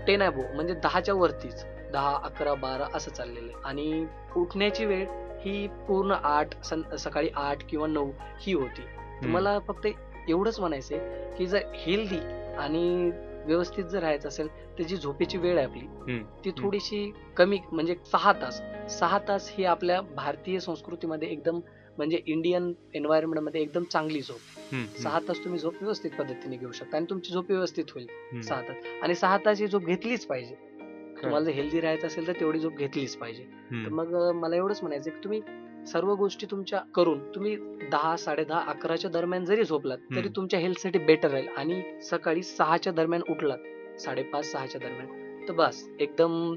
टेन अबो म्हणजे दहाच्या वरतीच. दहा अकरा बारा असं चाललेलं आहे. आणि उठण्याची वेळ ही पूर्ण आठ सं- सकाळी आठ किंवा नऊ ही होती. तुम्हाला फक्त एवढंच म्हणायचंय की जर हेल्दी आणि व्यवस्थित जर राहायचं असेल तर जी झोपेची वेळ आहे आपली. ती थोडीशी कमी म्हणजे सहा तास सहा तास ही आपल्या भारतीय संस्कृतीमध्ये एकदम म्हणजे इंडियन एन्व्हायरमेंटमध्ये एकदम चांगली झोप. सहा तास तुम्ही झोप व्यवस्थित पद्धतीने घेऊ शकता आणि तुमची झोप व्यवस्थित होईल. सहा तास आणि सहा तास ही झोप घेतलीच पाहिजे तुम्हाला जर हेल्दी राहायचं असेल तर तेवढी झोप घेतलीच पाहिजे. तर मग मला एवढंच म्हणायचं की तुम्ही सर्व गोष्टी तुमच्या करून तुम्ही दहा साडे दहा अकराच्या दरम्यान जरी झोपलात तरी. तुमच्या हेल्थसाठी बेटर राहील. आणि सकाळी सहाच्या दरम्यान उठलात साडेपाच सहाच्या दरम्यान तर बस एकदम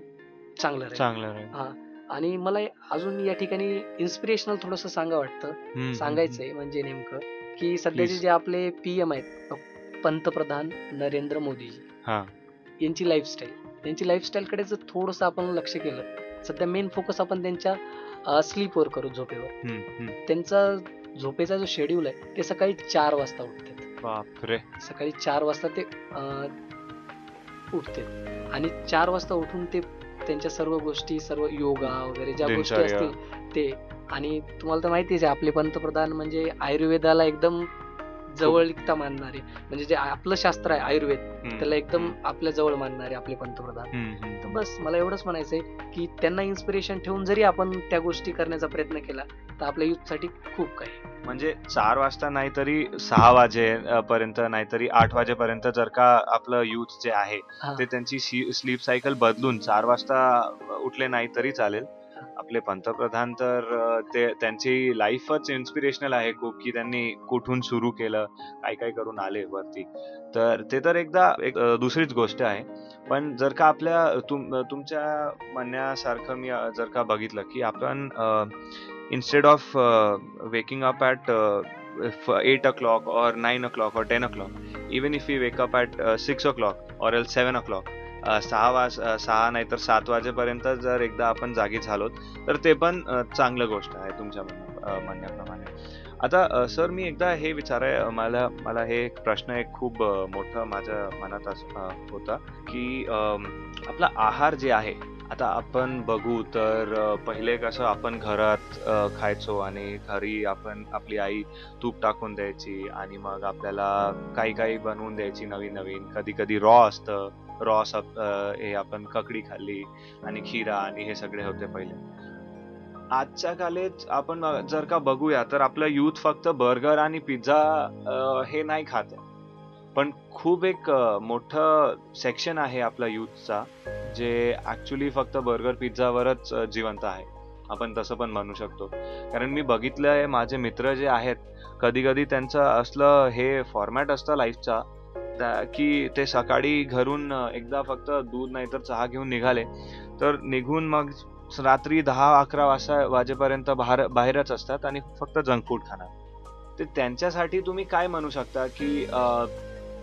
चांगलं राहील. चांगलं. हा. आणि मला अजून या ठिकाणी इन्स्पिरेशनल थोडस सांगा वाटतं. सांगायचंय म्हणजे नेमकं की सध्याचे. जे आपले पीएम आहेत पंतप्रधान नरेंद्र मोदीजी. हा. यांची लाईफस्टाईल त्यांची लाईफस्टाईल कडे जर थोडस आपण लक्ष केलं सध्या मेन फोकस आपण त्यांच्या स्लीपवर करू झोपेवर. त्यांचा झोपेचा जो शेड्यूल आहे ते सकाळी चार वाजता उठतात. बापरे. सकाळी चार वाजता ते उठते आणि चार वाजता उठून ते त्यांच्या सर्व गोष्टी सर्व योगा वगैरे ज्या गोष्टी. असतील ते. आणि तुम्हाला तर माहितीच आहे आपले पंतप्रधान म्हणजे आयुर्वेदाला एकदम जवळीकता मानणारे म्हणजे जे आपलं शास्त्र आहे आयुर्वेद त्याला एकदम आपल्या जवळ मानणारे आपले पंतप्रधान. तर बस मला एवढंच म्हणायचंय की त्यांना इन्स्पिरेशन ठेवून जरी आपण त्या गोष्टी करण्याचा प्रयत्न केला तर आपल्या youth साठी खूप काही. म्हणजे चार वाजता नाहीतरी सहा वाजे पर्यंत नाहीतरी आठ वाजेपर्यंत जर का आपलं युथ जे आहे. ते त्यांची स्लीप सायकल बदलून चार वाजता उठले नाही तरी चालेल आपले पंतप्रधान तर ते त्यांची लाईफच इन्स्पिरेशनल आहे खूप की त्यांनी कुठून सुरू केलं काय काय करून आले वरती. तर ते तर एकदा एक दुसरीच गोष्ट आहे. पण जर का आपल्या तुम तुमच्या म्हणण्यासारखं मी जर का बघितलं की आपण instead of waking up at eight o'clock or nine o'clock or ten o'clock even if you wake up at six o'clock or L seven o'clock सहा वाज सहा सहा नाहीतर सात वाजेपर्यंत जर एकदा आपण जागी झालो तर ते पण चांगलं गोष्ट आहे तुमच्या म्हणण्याप्रमाणे. आता सर मी एकदा हे विचाराय आहे मला मला हे एक प्रश्न एक खूप मोठं माझ्या मनात अस- होता की आपला आहार जे आहे आता आपण बघू तर पहिले कसं आपण घरात खायचो आणि घरी आपण आपली आई तूप टाकून द्यायची आणि मग आपल्याला काही काही बनवून द्यायची नवीन नवीन कधी कधी रॉ असतं रॉ सब अ, हे आपण ककडी खाल्ली आणि खिरा आणि हे सगळे होते पहिले. आजच्या काळेत आपण जर का बघूया तर आपलं युथ फक्त बर्गर आणि पिझ्झा हे नाही खात आहे. पण खूप एक मोठं सेक्शन आहे आपल्या युथचा जे ऍक्च्युली फक्त बर्गर पिझ्झावरच जिवंत आहे. आपण तसं पण म्हणू शकतो. कारण मी बघितलंय माझे मित्र जे आहेत कधी कधी त्यांचं असलं हे फॉर्मॅट असतं लाईफचा की ते सकाळी घरून एकदा फक्त दूध नाही तर चहा घेऊन निघाले. तर निघून मग रात्री दहा अकरा वाजता वाजेपर्यंत बाहेर बाहेरच असतात आणि फक्त जंक फूड खाणार. ते त्यांच्यासाठी तुम्ही काय म्हणू शकता की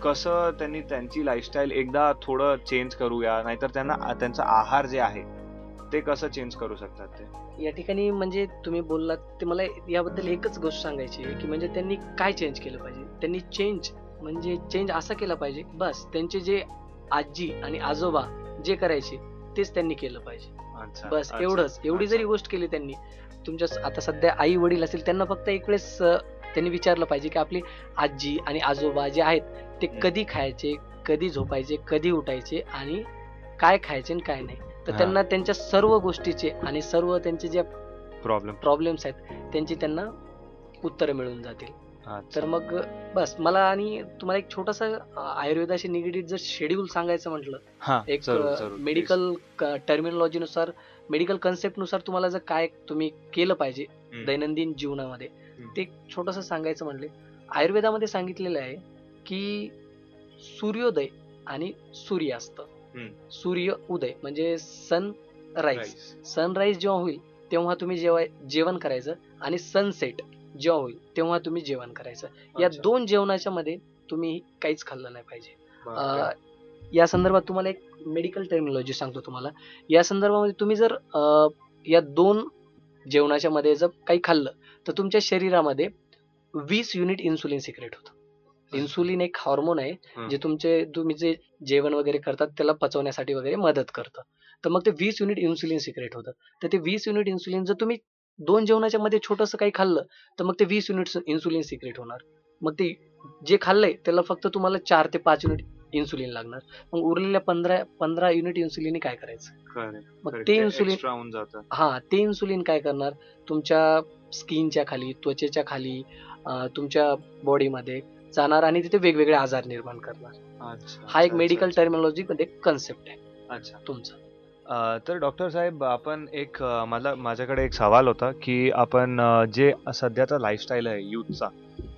कसं त्यांनी त्यांची लाईफस्टाईल एकदा थोडं चेंज करूया नाहीतर त्यांना त्यांचा आहार जे आहे ते कसं चेंज करू शकतात ते? या ठिकाणी म्हणजे तुम्ही बोललात ते मला याबद्दल एकच गोष्ट सांगायची आहे की म्हणजे त्यांनी काय चेंज केलं पाहिजे? त्यांनी चेंज म्हणजे चेंज असा केला पाहिजे. बस त्यांचे जे आजी आणि आजोबा जे करायचे तेच त्यांनी केलं पाहिजे. बस एवढंच. एवढी जरी गोष्ट केली त्यांनी तुमच्या आता सध्या आई वडील असेल त्यांना फक्त एक वेळेस त्यांनी विचारलं पाहिजे की आपली आजी आणि आजोबा जे आहेत ते कधी खायचे कधी झोपायचे कधी उठायचे आणि काय खायचे आणि काय नाही. तर. त्यांना त्यांच्या सर्व गोष्टीचे आणि सर्व त्यांचे जे प्रॉब्लेम प्रॉब्लेम्स आहेत त्यांची त्यांना उत्तरं मिळून जातील. तर मग बस मला आणि तुम्हाला एक छोटासा आयुर्वेदाशी निगडीत जर शेड्यूल सांगायचं म्हटलं हा एक मेडिकल टर्मिनॉलॉजीनुसार मेडिकल कन्सेप्टनुसार तुम्हाला जर काय तुम्ही केलं पाहिजे. दैनंदिन जीवनामध्ये ते छोटस सांगायचं म्हणले आयुर्वेदामध्ये सांगितलेलं आहे की सूर्योदय आणि सूर्यास्त. सूर्य उदय म्हणजे सन राईज सनराईज जेव्हा होईल तेव्हा तुम्ही जेव्हा जेवण करायचं आणि सनसेट जेव्हा होईल तेव्हा तुम्ही जेवण करायचं. या. दोन जेवणाच्या मध्ये तुम्ही काहीच खाल्लं नाही पाहिजे. या संदर्भात तुम्हाला एक मेडिकल टर्मिनॉलॉजी सांगतो तुम्हाला. या संदर्भामध्ये तुम्ही जर या दोन जेवणाच्या मध्ये जर काही खाल्लं तर तुमच्या शरीरामध्ये वीस युनिट इन्सुलिन सिक्रेट होतं. इन्सुलिन एक हॉर्मोन आहे. जे तुमचे तुम्ही जे जेवण वगैरे करतात त्याला पचवण्यासाठी वगैरे मदत करतं. तर मग ते वीस युनिट इन्सुलिन सिक्रेट होतं. तर ते वीस युनिट इन्सुलिन जर तुम्ही दोन जेवणाच्या मध्ये छोटंसं काही खाल्लं तर मग ते वीस युनिट इन्सुलिन सिक्रेट होणार. मग ते जे खाल्लंय त्याला फक्त तुम्हाला चार ते पाच युनिट इन्सुलिन लागणार. मग उरलेल्या पंधरा पंधरा युनिट इन्सुलिन काय करायचं? मग. ते इन्सुलिन हा ते इन्सुलिन काय करणार? तुमच्या स्किनच्या खाली त्वचेच्या खाली तुमच्या बॉडीमध्ये जाणार आणि तिथे वेगवेगळे आजार निर्माण करणार. हा एक मेडिकल टर्मिनॉलॉजी मध्ये कन्सेप्ट आहे. अच्छा. तुमचा. तर डॉक्टर साहेब आपण एक मला माझ्याकडे एक सवाल होता की आपण जे सध्याचा लाईफस्टाईल आहे यूथचा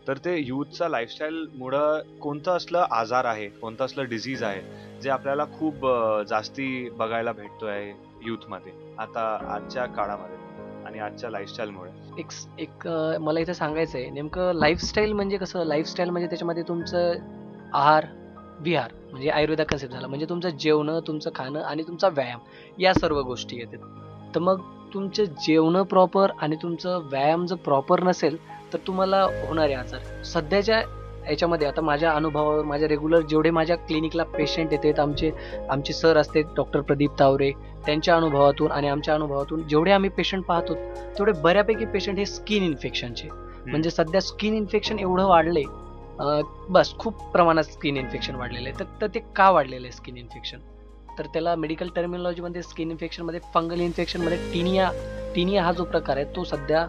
तर ते यूथचा लाईफस्टाईलमुळं कोणतं असलं आजार आहे कोणतं असलं डिझीज आहे जे आपल्याला खूप जास्ती बघायला आहे यूथमध्ये आता आजच्या काळामध्ये आणि आजच्या लाईफस्टाईलमुळे एक एक मला इथे सांगायचं आहे नेमकं लाईफस्टाईल म्हणजे कसं? लाईफस्टाईल म्हणजे त्याच्यामध्ये तुमचं आहार विहार म्हणजे आयुर्वेदा कन्सेप्ट झाला. म्हणजे तुमचं जेवणं तुमचं खाणं आणि तुमचा व्यायाम या सर्व गोष्टी येतात. तर मग तुमचं जेवणं प्रॉपर आणि तुमचं व्यायाम जर प्रॉपर नसेल तर तुम्हाला होणारे आजार. सध्याच्या याच्यामध्ये आता माझ्या अनुभव माझ्या रेग्युलर जेवढे माझ्या क्लिनिकला पेशंट येतात आमचे आमचे सर असते डॉक्टर प्रदीप तावरे त्यांच्या अनुभवातून आणि आमच्या अनुभवातून जेवढे आम्ही पेशंट पाहतो तेवढे बऱ्यापैकी पेशंट हे स्किन इन्फेक्शनचे म्हणजे सध्या स्किन इन्फेक्शन एवढं वाढलंय अं, बस खूप प्रमाणात स्किन इन्फेक्शन वाढलेलं आहे तर तर ते का वाढलेलं आहे स्किन इन्फेक्शन तर त्याला मेडिकल टर्मिनॉलॉजीमध्ये स्किन इन्फेक्शनमध्ये फंगल इन्फेक्शनमध्ये टिनिया टिनिया हा जो प्रकार आहे तो सध्या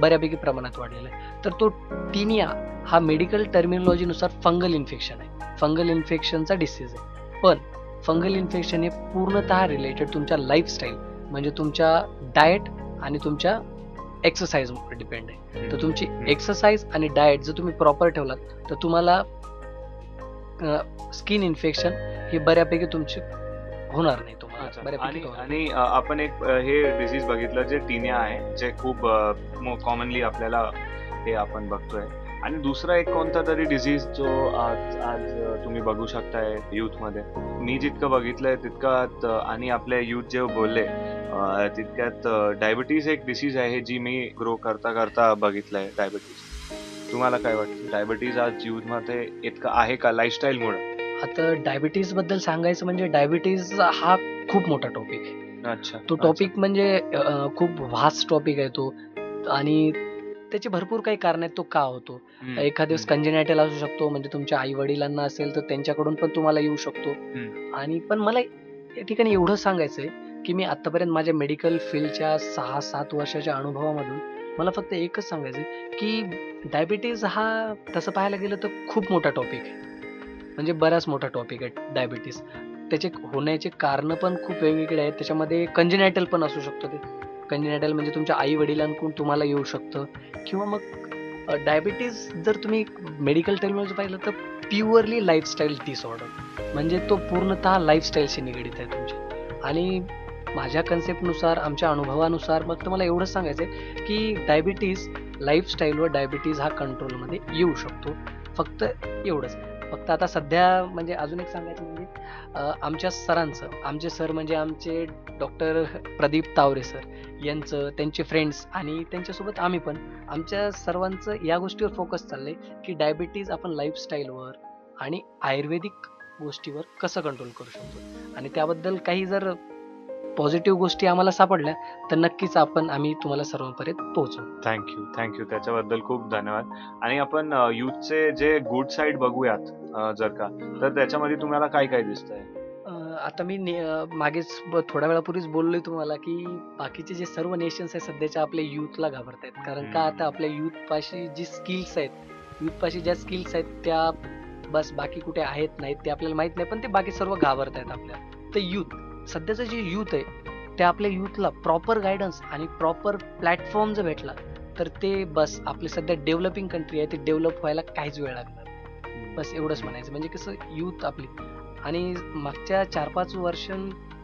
बऱ्यापैकी प्रमाणात वाढलेला आहे. तर तो टिनिया हा मेडिकल टर्मिनॉलॉजीनुसार फंगल इन्फेक्शन आहे. फंगल इन्फेक्शनचा डिसीज आहे. पण फंगल इन्फेक्शन हे पूर्णतः रिलेटेड तुमच्या लाईफस्टाईल म्हणजे तुमच्या डाएट आणि तुमच्या एक्सरसाइजवर डिपेंड आहे. तर तुमची एक्सरसाइज आणि डाएट जर तुम्ही प्रॉपर ठेवलात तर तुम्हाला स्किन इन्फेक्शन हे बऱ्यापैकी तुमचे होणार नाही तुम्हाला. आणि आपण एक हे डिझीज बघितलं जे टिनिया आहे जे खूप कॉमनली आपल्याला हे आपण बघतोय. आणि दुसरा एक कोणता तरी डिझीज जो आज आज तुम्ही बघू शकताय youth मध्ये. मी जितकं बघितलंय तितकं त- आणि आपले युथ जे बोलले तितक्यात डायबिटीज एक डिसीज आहे जी मी ग्रो करता करता बघितलंय डायबिटीज तुम्हाला काय वाटतं? डायबिटीज आज youth मध्ये इतकं आहे का लाईफस्टाईल मुळे? आता डायबिटीजबद्दल सांगायचं म्हणजे डायबिटीज हा खूप मोठा टॉपिक आहे. अच्छा तो टॉपिक म्हणजे खूप व्हास्ट टॉपिक आहे तो. आणि त्याचे भरपूर काही कारण आहेत. तो का होतो? एखाद दिवस कंजेनायटल असू शकतो म्हणजे तुमच्या आई वडिलांना असेल तर त्यांच्याकडून पण तुम्हाला येऊ शकतो. आणि पण मला या ठिकाणी एवढं सांगायचंय की मी आतापर्यंत माझ्या मेडिकल फील्डच्या सहा सात वर्षाच्या अनुभवामधून मला फक्त एकच सांगायचंय की डायबिटीज हा तसं पाहायला गेलं तर खूप मोठा टॉपिक आहे. म्हणजे बराच मोठा टॉपिक आहे डायबिटीस त्याचे होण्याचे कारण पण खूप वेगवेगळे आहेत. त्याच्यामध्ये कंजेनायटल पण असू शकतो ते. कंजेनायटल म्हणजे तुमच्या आई वडिलांकडून तुम्हाला येऊ शकतं. किंवा मग डायबिटीज जर तुम्ही मेडिकल टर्मिनॉलॉजी पाहिलं तर प्युअरली लाईफस्टाईल डिसऑर्डर म्हणजे तो पूर्णतः लाईफस्टाईलशी निगडीत आहे तुमची. आणि माझ्या कन्सेप्टनुसार आमच्या अनुभवानुसार मग तुम्हाला एवढंच सांगायचं आहे की डायबिटीज लाईफस्टाईलवर डायबिटीज हा कंट्रोलमध्ये येऊ शकतो. फक्त एवढंच. फक्त आता सध्या म्हणजे अजून एक सांगायचं म्हणजे आमच्या सरांचं आमचे सर म्हणजे आमचे डॉक्टर प्रदीप तावरे सर यांचं त्यांचे फ्रेंड्स आणि त्यांच्यासोबत आम्ही पण आमच्या सर्वांचं या गोष्टीवर फोकस चाललंय की डायबिटीज आपण लाईफस्टाईलवर आणि आयुर्वेदिक गोष्टीवर कसं कंट्रोल करू शकतो. आणि त्याबद्दल काही जर पॉझिटिव्ह गोष्टी आम्हाला सापडल्या तर नक्कीच आपण आम्ही तुम्हाला सर्वांपर्यंत पोहोचू. थँक्यू थँक्यू त्याच्याबद्दल खूप धन्यवाद. आणि आपण युथचे जे गुड साईड बघूयात जर का तर त्याच्यामध्ये तुम्हाला काय काय दिसतंय? आता मी मागेच थोड्या वेळापूर्वीच बोललोय तुम्हाला की बाकीचे जे सर्व नेशन्स आहेत सध्याच्या आपल्या youth ला घाबरत आहेत कारण का आता आपल्या youth पाशी जी स्किल्स आहेत youth पाशी ज्या स्किल्स आहेत त्या बस बाकी कुठे आहेत नाहीत ते आपल्याला माहीत नाही पण ते बाकी सर्व घाबरत आहेत आपल्या. तर युथ सध्याचं जे यूथ आहे ते आपल्या यूथला प्रॉपर गायडन्स आणि प्रॉपर प्लॅटफॉर्म जर भेटला तर ते बस आपली सध्या डेव्हलपिंग कंट्री आहे ते डेव्हलप व्हायला काहीच वेळ लागणार नाही. बस एवढंच म्हणायचं. म्हणजे कसं यूथ आपली. आणि मागच्या चार पाच वर्ष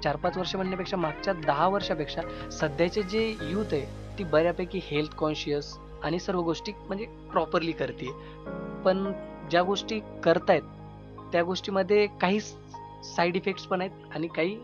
चार पाच वर्ष म्हणण्यापेक्षा मागच्या दहा वर्षापेक्षा सध्याचे जे यूथ आहे ती बऱ्यापैकी हेल्थ कॉन्शियस आणि सर्व गोष्टी म्हणजे प्रॉपरली करते पण ज्या गोष्टी करतायत त्या गोष्टीमध्ये काही साईड इफेक्ट्स पण आहेत आणि काही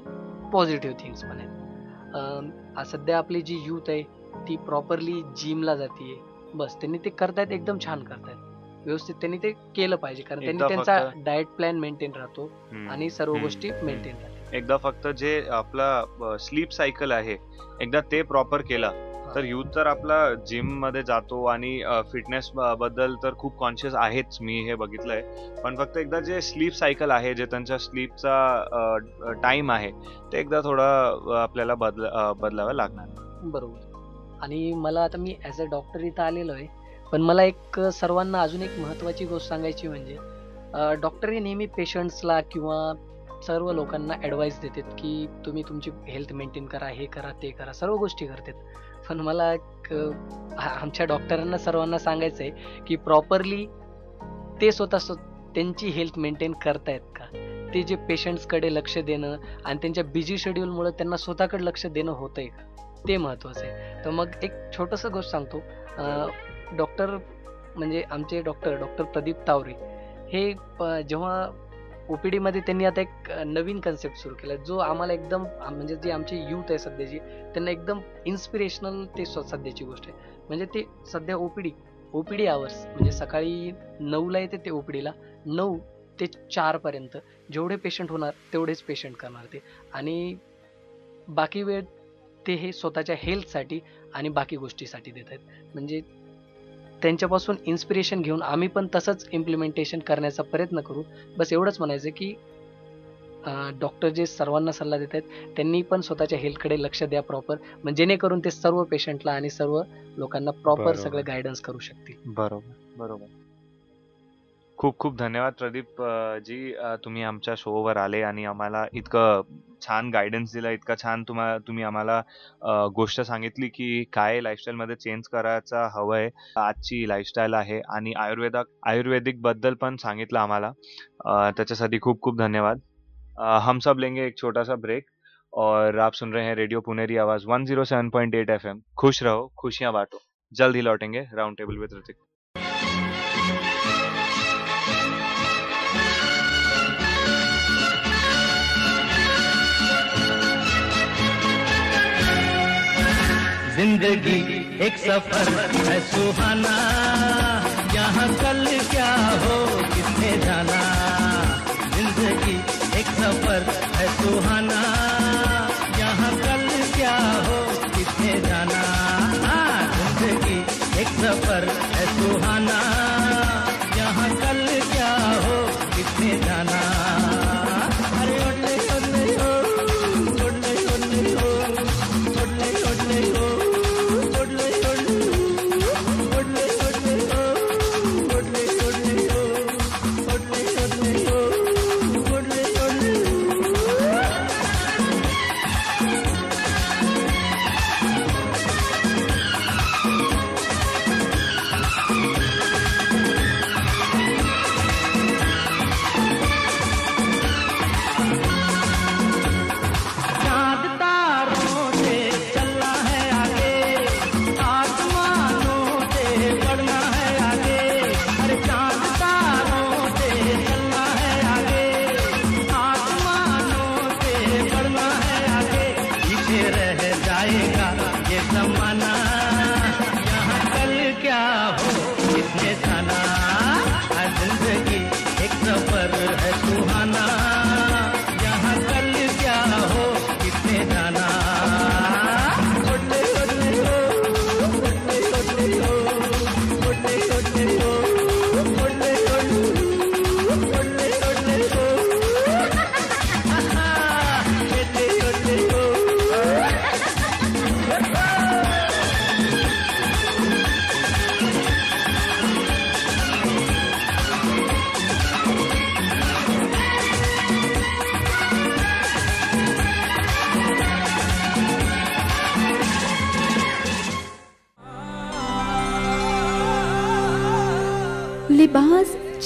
पॉझिटिव्ह थिंग्स पण आहेत सध्या आपली जी युथ आहे ती प्रॉपरली जिमला जाते बस त्यांनी ते करतायत एकदम छान करतायत. व्यवस्थित त्यांनी ते केलं पाहिजे कारण त्यांनी त्यांचा डाएट प्लॅन मेंटेन राहतो आणि सर्व गोष्टी. मेंटेन राहतात. एकदा फक्त जे आपला स्लीप सायकल आहे एकदा ते प्रॉपर केला तर युथ तर आपला जिममध्ये जातो आणि फिटनेस बद्दल तर खूप कॉन्शियस आहेच मी हे बघितलंय. पण फक्त एकदा जे स्लीप सायकल आहे जे त्यांच्या स्लीपचा टाइम आहे ते एकदा थोडं आपल्याला बदल बदलावं लागणार. बरोबर. आणि मला आता मी ॲज अ डॉक्टर इथं आलेलो आहे पण मला एक सर्वांना अजून एक महत्त्वाची गोष्ट सांगायची म्हणजे डॉक्टर हे नेहमी पेशंट्सला किंवा सर्व लोकांना ॲडवाईस देतात की तुम्ही तुमची हेल्थ मेंटेन करा हे करा ते करा सर्व गोष्टी करतात. पण मला एक आमच्या डॉक्टरांना सर्वांना सांगायचं आहे की प्रॉपरली ते स्वतः स्व त्यांची हेल्थ मेंटेन करतायत का? ते जे पेशंट्सकडे लक्ष देणं आणि त्यांच्या बिझी शेड्यूलमुळे त्यांना स्वतःकडे लक्ष देणं होतंय का? ते महत्त्वाचं आहे. तर मग एक छोटंसं गोष्ट सांगतो. डॉक्टर म्हणजे आमचे डॉक्टर डॉक्टर प्रदीप तावरे हे प- ओ पी डीमध्ये त्यांनी आता एक नवीन कन्सेप्ट सुरू केला जो आम्हाला एकदम म्हणजे जी आमची युथ आहे सध्याची त्यांना एकदम इन्स्पिरेशनल ते सध्याची गोष्ट आहे. म्हणजे ते सध्या ओपीडी ओपीडी आवर्स म्हणजे सकाळी नऊला येते ते ओपीडीला नऊ ते चारपर्यंत जेवढे पेशंट होणार तेवढेच पेशंट करणार ते. आणि बाकी वेळ ते हे स्वतःच्या हेल्थसाठी आणि बाकी गोष्टीसाठी देत आहेत. म्हणजे त्यांच्यापासून इन्स्पिरेशन घेऊन आम्ही पण तसंच इम्प्लिमेंटेशन करण्याचा प्रयत्न करू. बस एवढंच म्हणायचं की डॉक्टर जे सर्वांना सल्ला देत आहेत त्यांनी पण स्वतःच्या हेल्थकडे लक्ष द्या प्रॉपर म्हणजे जेणेकरून ते सर्व पेशंटला आणि सर्व लोकांना प्रॉपर. सगळं गायडन्स करू शकतील. बरोबर बरोबर. खूप खूप धन्यवाद प्रदीप जी तुम्ही आमच्या शोवर आले आणि आम्हाला इतकं छान गायडन्स दिला इतका छान तुम्हा तुम्ही आम्हाला गोष्ट सांगितली की काय लाईफस्टाईलमध्ये चेंज करायचा हवंय आजची लाईफस्टाईल आहे आणि आयुर्वेदा आयुर्वेदिकबद्दल पण सांगितलं आम्हाला. त्याच्यासाठी खूप खूप धन्यवाद. हम सब लेंगे एक छोटा सा ब्रेक और आप सुन रहे हैं रेडियो पुनेरी आवाज 107.8 एफएम खुश रहो खुशियां बांटो. जल्द ही लौटेंगे राउंड टेबल विद ऋतिक ज़िंदगी एक सफ़र है सुहाना। यहाँ कल क्या हो किसने जाना? ज़िंदगी एक सफ़र है सुहाना। यहाँ कल क्या हो किसने जाना? हाँ, ज़िंदगी एक सफ़र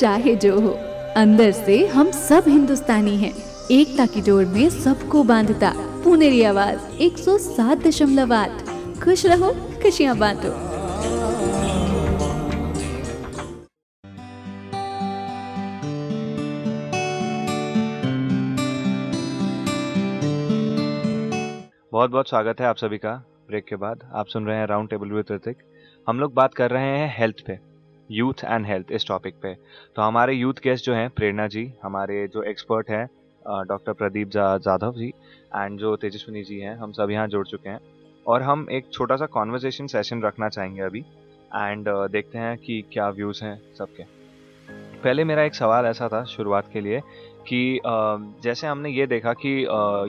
चाहे जो हो। अंदर से हम सब हिंदुस्तानी हैं। एकता की डोर में सबको बांधता। पुनेरी आवाज़ 107.8 खुश रहो, खुशियाँ बांटो। बहुत बहुत स्वागत है आप सभी का। ब्रेक के बाद आप सुन रहे हैं राउंड टेबल विद ऋतिक। हम लोग बात कर रहे हैं हेल्थ पे। यूथ एंड हेल्थ इस टॉपिक पे। तो हमारे यूथ गेस्ट जो हैं, प्रेरणा जी, हमारे जो एक्सपर्ट हैं डॉक्टर प्रदीप जाधव जी एंड जो तेजस्विनी जी हैं, हम सब यहाँ जुड़ चुके हैं। और हम एक छोटा सा कॉन्वर्जेशन सेशन रखना चाहेंगे अभी एंड देखते हैं कि क्या व्यूज़ हैं सबके। पहले मेरा एक सवाल ऐसा था शुरुआत के लिए कि जैसे हमने ये देखा कि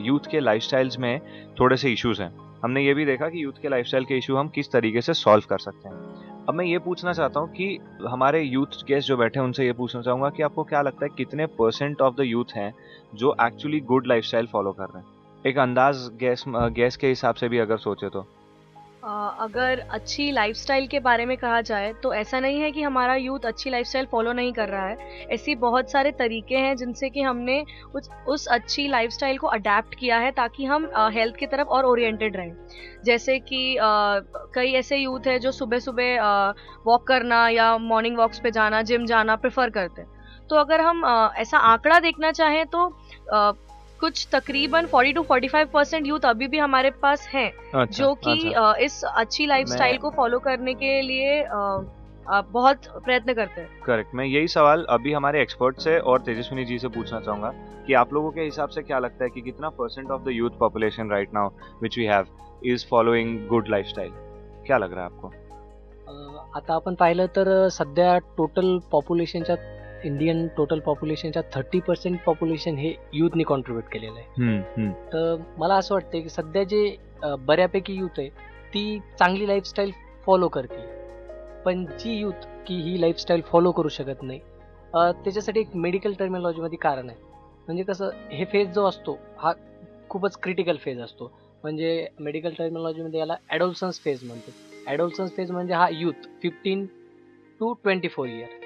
यूथ के लाइफस्टाइल्स में थोड़े से इश्यूज़ हैं। हमने ये भी देखा कि यूथ के लाइफस्टाइल के इशू हम किस तरीके से सॉल्व कर सकते हैं। अब मैं ये पूछना चाहता हूँ कि हमारे यूथ गेस्ट जो बैठे हैं, उनसे ये पूछना चाहूँगा कि आपको क्या लगता है कितने परसेंट ऑफ़ द यूथ हैं जो एक्चुअली गुड लाइफस्टाइल फॉलो कर रहे हैं? एक अंदाज गैस गैस के हिसाब से भी अगर सोचे तो। अगर अच्छी लाइफस्टाइल के बारे में कहा जाए तो ऐसा नहीं है कि हमारा यूथ अच्छी लाइफस्टाइल फॉलो नहीं कर रहा है। ऐसी बहुत सारे तरीके हैं जिनसे कि हमने उस उस अच्छी लाइफस्टाइल को अडेप्ट किया है ताकि हम हेल्थ की तरफ़ और ओरिएंटेड रहें। जैसे कि कई ऐसे यूथ है जो सुबह सुबह वॉक करना या मॉर्निंग वॉक्स पे जाना जिम जाना प्रेफर करते हैं। तो अगर हम ऐसा आंकड़ा देखना चाहें तो कुछ तकरीबन 40 टू 45 परसेंट यूथ अभी भी हमारे पास हैं अच्छा, जो कि अच्छा। इस अच्छी लाइफस्टाइल को फॉलो करने के लिए बहुत प्रयत्न करते हैं। करेक्ट मैं यही सवाल अभी हमारे एक्सपर्ट से और तेजस्विनी जी से पूछना चाहूँगा कि आप लोगों के हिसाब से क्या लगता है कि कितना percent of the youth population right now which we have is following good lifestyle क्या लग रहा है आपको? आता आपण पाहिलं तर सध्या टोटल पॉप्युलेशनच्या इंडियन टोटल पॉप्युलेशनच्या थर्टी पर्सेंट पॉप्युलेशन हे यूथनी कॉन्ट्रीब्युट केलेलं आहे. तर मला असं वाटतं की सध्या जे बऱ्यापैकी यूथ आहे ती चांगली लाईफस्टाईल फॉलो करते पण जी यूथ की ही लाईफस्टाईल फॉलो करू शकत नाही त्याच्यासाठी एक मेडिकल टर्मिनॉलॉजीमध्ये कारण आहे. म्हणजे कसं हे फेज जो असतो हा खूपच क्रिटिकल फेज असतो. म्हणजे मेडिकल टर्मिनॉलॉजीमध्ये याला ॲडोल्सन्स फेज म्हणतो ॲडोल्सन्स फेज म्हणजे हा youth fifteen to twenty four year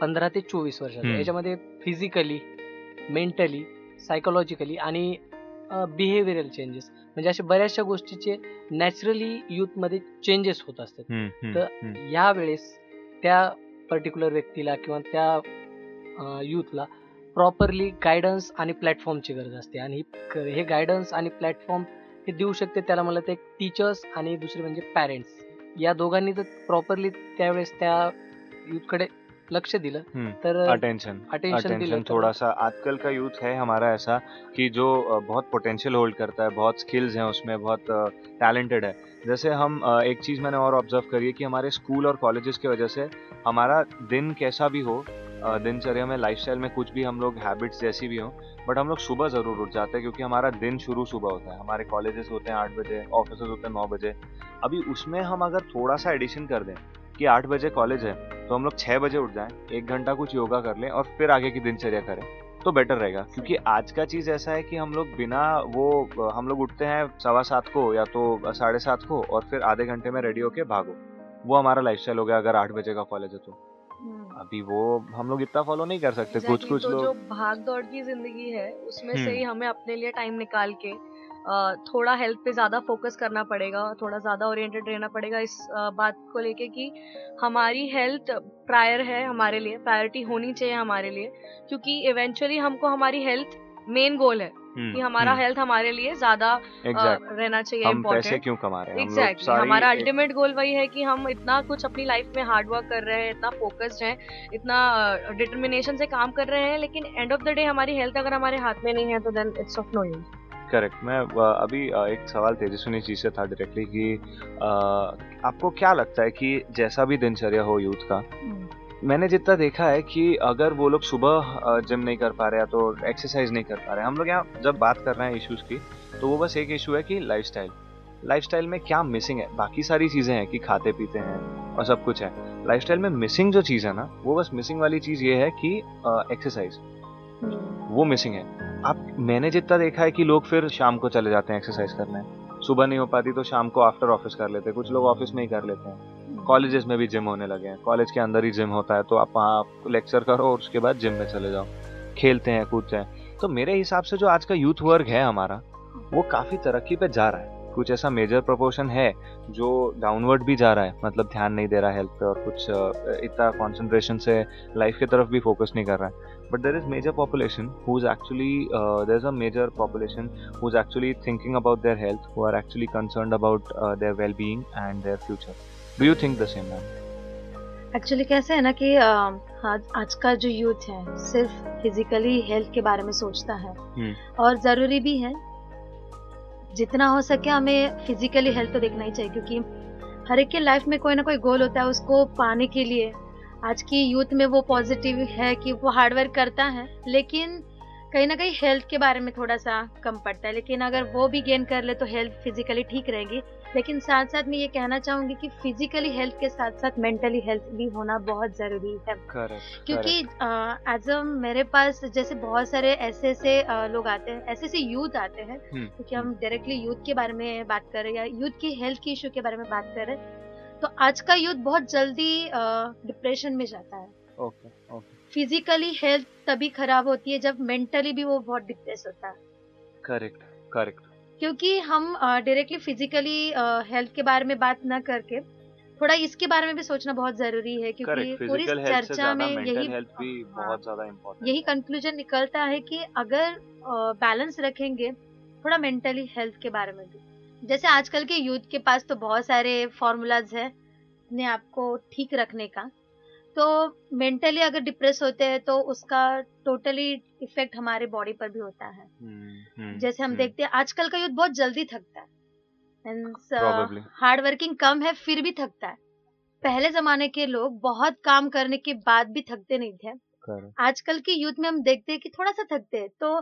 पंधरा ते चोवीस वर्षाचा. याच्यामध्ये फिजिकली मेंटली सायकोलॉजिकली आणि बिहेवियरल चेंजेस म्हणजे अशा बऱ्याचशा गोष्टीचे नॅचरली यूथमध्ये चेंजेस होत असतात. तर हम्म. या वेळेस त्या पर्टिक्युलर व्यक्तीला किंवा त्या यूथला प्रॉपरली गायडन्स आणि प्लॅटफॉर्मची गरज असते. आणि ही हे गायडन्स आणि प्लॅटफॉर्म हे देऊ शकते त्याला मला ते टीचर्स आणि दुसरे म्हणजे पॅरेंट्स या दोघांनी जर प्रॉपरली त्यावेळेस त्या यूथकडे लक्ष दिलं हम्म, तर अटेंशन दिलं तर- थोड़ा सा आजकल का यूथ है हमारा ऐसा कि जो बहुत पोटेंशियल होल्ड करता है बहुत स्किल्स हैं उसमें बहुत टैलेंटेड है। जैसे हम एक चीज़ मैंने और ऑब्ज़र्व करी है कि हमारे स्कूल और कॉलेजेस की वजह से हमारा दिन कैसा भी हो दिनचर्या में लाइफस्टाइल में कुछ भी हम लोग हैबिट्स जैसी भी हो बट हम लोग सुबह ज़रूर उठ जाते हैं क्योंकि हमारा दिन शुरू सुबह होता है। हमारे कॉलेजेस होते हैं आठ बजे ऑफ़िस होते हैं नौ बजे। अभी उसमें हम अगर थोड़ा सा एडिशन कर दें कि आठ बजे कॉलेज है तो हम लोग छः बजे उठ जाएँ एक घंटा कुछ योगा कर लें और फिर आगे की दिनचर्या करें तो बेटर रहेगा। क्योंकि आज का चीज़ ऐसा है कि हम लोग बिना वो हम लोग उठते हैं सवा सात को या तो साढ़े सात को और फिर आधे घंटे में रेडी होके भागो। वो हमारा लाइफस्टाइल हो गया अगर आठ बजे का कॉलेज है तो। अभी वो हम लोग इतना फॉलो नहीं कर सकते कुछ Exactly, कुछ तो जो लोग भाग दौड़ की ज़िंदगी है उसमें से हम्म। ही हमें अपने लिए टाइम निकाल के थोड़ा हेल्थ पे ज़्यादा फोकस करना पड़ेगा थोड़ा ज़्यादा ओरिएंटेड रहना पड़ेगा इस बात को लेके कि हमारी हेल्थ प्रायर है हमारे लिए प्रायोरिटी होनी चाहिए हमारे लिए क्योंकि इवेंचुअली हमको हमारी हेल्थ मेन गोल है हम्म, कि हमारा हम्म। हेल्थ हमारे लिए ज़्यादा Exactly. रहना चाहिए हम पैसे इम्पोर्टेंट क्यों कमा रहे हैं हम एग्जैक्टली सारी हमारा अल्टीमेट गोल वही है कि हम इतना कुछ अपनी लाइफ में हार्ड वर्क कर रहे हैं इतना फोकस्ड हैं इतना डिटर्मिनेशन से काम कर रहे हैं लेकिन एंड ऑफ़ द डे हमारी हेल्थ अगर हमारे हाथ में नहीं है तो then it's of no use correct मैं अभी एक सवाल तेजस्विनी जी से था डायरेक्टली कि आपको क्या लगता है कि जैसा भी दिनचर्या हो यूथ का मैंने जितना देखा है कि अगर वो लोग सुबह जिम नहीं कर पा रहे या तो एक्सरसाइज नहीं कर पा रहे हम लोग यहाँ जब बात कर रहे हैं इश्यूज़ की तो वो बस एक इशू है कि लाइफस्टाइल लाइफस्टाइल में क्या मिसिंग है? बाकी सारी चीज़ें हैं कि खाते पीते हैं और सब कुछ है। लाइफस्टाइल में मिसिंग जो चीज़ है ना वो बस मिसिंग वाली चीज़ ये है कि एक्सरसाइज वो मिसिंग है। आप, मैंने जितना देखा है कि लोग फिर शाम को चले जाते हैं एक्सरसाइज करने। सुबह नहीं हो पाती तो शाम को आफ्टर ऑफ़िस कर लेते हैं। कुछ लोग ऑफ़िस में ही कर लेते हैं। कॉलेजेस में भी जिम होने लगे हैं। कॉलेज के अंदर ही जिम होता है तो आप वहाँ लेक्चर करो और उसके बाद जिम में चले जाओ। खेलते हैं, कूदते हैं। तो मेरे हिसाब से जो आज का यूथ वर्ग है हमारा, वो काफ़ी तरक्की पे जा रहा है। कुछ ऐसा मेजर प्रोपोर्शन है जो डाउनवर्ड भी जा रहा है। मतलब ध्यान नहीं दे रहा है हेल्थ पे और कुछ इतना कंसंट्रेशन से लाइफ की तरफ़ भी फोकस नहीं कर रहा है। But there is major population who's actually uh, there's a major population who's actually thinking about their health who are actually concerned about uh, their well-being and their future do you think the same ma'am actually कैसे है ना कि आज आज का जो youth है सिर्फ़ फिजिकली हेल्थ के बारे में सोचता है हम्म और ज़रूरी भी है जितना हो सके हमें फिजिकली हेल्थ तो देखना ही चाहिए क्योंकि हर एक के लाइफ में कोई ना कोई गोल होता है उसको पाने के लिए आज की यूथ में वो पॉजिटिव है कि वो हार्डवर्क करता है लेकिन कहीं ना कहीं हेल्थ के बारे में थोड़ा सा कम पड़ता है। लेकिन अगर वो भी गेन कर ले तो हेल्थ फिजिकली ठीक रहेगी। लेकिन साथ साथ मैं ये कहना चाहूँगी कि फिजिकली हेल्थ के साथ साथ मेंटली हेल्थ भी होना बहुत ज़रूरी है। Correct क्योंकि एज अ मेरे पास जैसे बहुत सारे ऐसे ऐसे लोग आते हैं ऐसे ऐसे यूथ आते हैं हम्म, क्योंकि हम डायरेक्टली यूथ के बारे में बात कर रहे हैं या यूथ की हेल्थ की इशू के बारे में बात कर रहे हैं तो आज का यूथ बहुत जल्दी डिप्रेशन में जाता है। ओके ओके फिजिकली हेल्थ तभी खराब होती है जब मेंटली भी वो बहुत डिप्रेस होता है। करेक्ट करेक्ट क्योंकि हम डायरेक्टली फिजिकली हेल्थ के बारे में बात ना करके थोड़ा इसके बारे में भी सोचना बहुत ज़रूरी है क्योंकि पूरी चर्चा में यही हेल्थ भी बहुत ज़्यादा इम्पोर्टेंट यही कंक्लूजन निकलता है कि अगर बैलेंस रखेंगे थोड़ा मेंटली हेल्थ के बारे में भी। जैसे आजकल के यूथ के पास तो बहुत सारे फॉर्मूलाज है अपने आप को ठीक रखने का। तो मेंटली अगर डिप्रेस होते हैं तो उसका टोटली इफ़ेक्ट हमारे बॉडी पर भी होता है। जैसे हम देखते हैं आजकल का यूथ बहुत जल्दी थकता है. हार्ड वर्किंग कम है फिर भी थकता है। पहले जमाने के लोग बहुत काम करने के बाद भी थकते नहीं थे। आजकल के यूथ में हम देखते हैं कि थोड़ा सा थकते हैं तो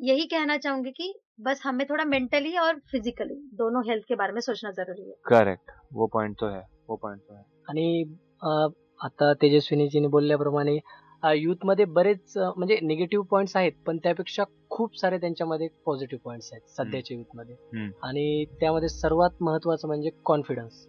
यही कहना चाहूंगी कि बस हमें थोड़ा मेंटली और फिजिकली दोनों हेल्थ के बारे में सोचना जरूरी है। करेक्ट वो पॉइंट तो है वो पॉइंट तो है। आणि आता तेजस्विनीजीने बोलल्याप्रमाणे यूथमध्ये बरेच म्हणजे निगेटिव्ह पॉईंट्स आहेत पण त्यापेक्षा खूप सारे त्यांच्यामध्ये पॉझिटिव्ह पॉईंट्स आहेत सध्याच्या यूथमध्ये. आणि त्यामध्ये सर्वात महत्वाचं म्हणजे कॉन्फिडन्स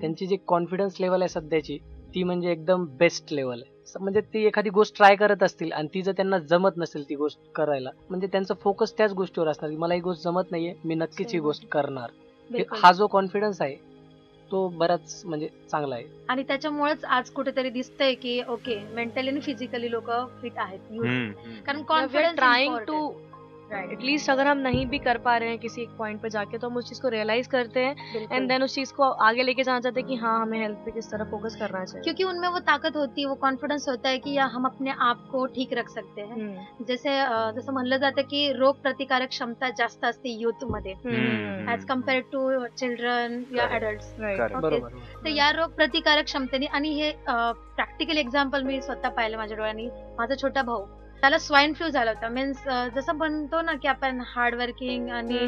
त्यांची जी कॉन्फिडन्स लेवल आहे सध्याची ती म्हणजे एकदम बेस्ट लेवल आहे. म्हणजे ती एखादी गोष्ट ट्राय करत असतील आणि ती जर त्यांना जमत नसेल ती गोष्ट करायला म्हणजे त्यांचं फोकस त्याच गोष्टीवर असणार की मला ही गोष्ट जमत नाहीये मी नक्कीच ही गोष्ट करणार. हे- जो कॉन्फिडन्स आहे तो बराच म्हणजे चांगला आहे. आणि त्याच्यामुळेच आज कुठेतरी दिसतंय की ओके मेंटली आणि फिजिकली लोक फिट आहेत. कारण we are कॉन्फिडेंस एटलीस्ट अगर हम नहीं भी कर पा रहे हैं किसी एक पॉइंट पे जाके तो हम उस चीज़ को रियलाइज़ करते हैं एंड देन उस चीज़ को आगे लेके जाना चाहते हैं कि हाँ हमें हेल्थ पे किस तरह फोकस करना चाहिए। क्योंकि उनमें वो ताकत होती है वो कॉन्फिडेंस होता है कि या हम अपने आप को ठीक रख सकते हैं। हम्म, जैसे जसं म्हणलं जातं की रोग प्रतिकारक क्षमता जास्त असते युथ मध्ये. ऍज कम्पेअर टू चिल्ड्रन या. Adult right. तर या रोग प्रतिकारक क्षमतेने आणि हे प्रॅक्टिकल एक्झाम्पल मी स्वतः पाहिलं माझ्या डोळ्यांनी. माझा छोटा भाऊ त्याला स्वाईन फ्लू झाला होता. मीन्स जसं म्हणतो ना की आपण हार्ड वर्किंग आणि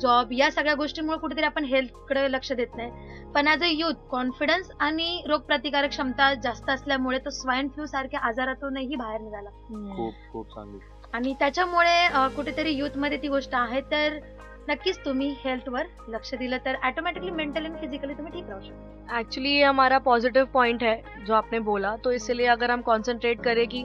जॉब या सगळ्या गोष्टींमुळे कुठेतरी आपण हेल्थकडे लक्ष देत नाही. पण ऍज अ युथ कॉन्फिडन्स आणि रोगप्रतिकारक क्षमता जास्त असल्यामुळे तो स्वाईन फ्लू सारख्या आजारातूनही बाहेर निघाला. हम्म. खूप खूप चांगली. आणि त्याच्यामुळे कुठेतरी युथमध्ये ती गोष्ट आहे. तर नक्कीच तुम्ही हेल्थवर लक्ष दिलं तर ऑटोमॅटिकली मेंटल एंड फिजिकली तुम्ही ठीक राहू एक्चुअली ये हमारा पॉजिटिव पॉइंट है जो आपने बोला तो इसलिए अगर हम कॉन्सेंट्रेट करें कि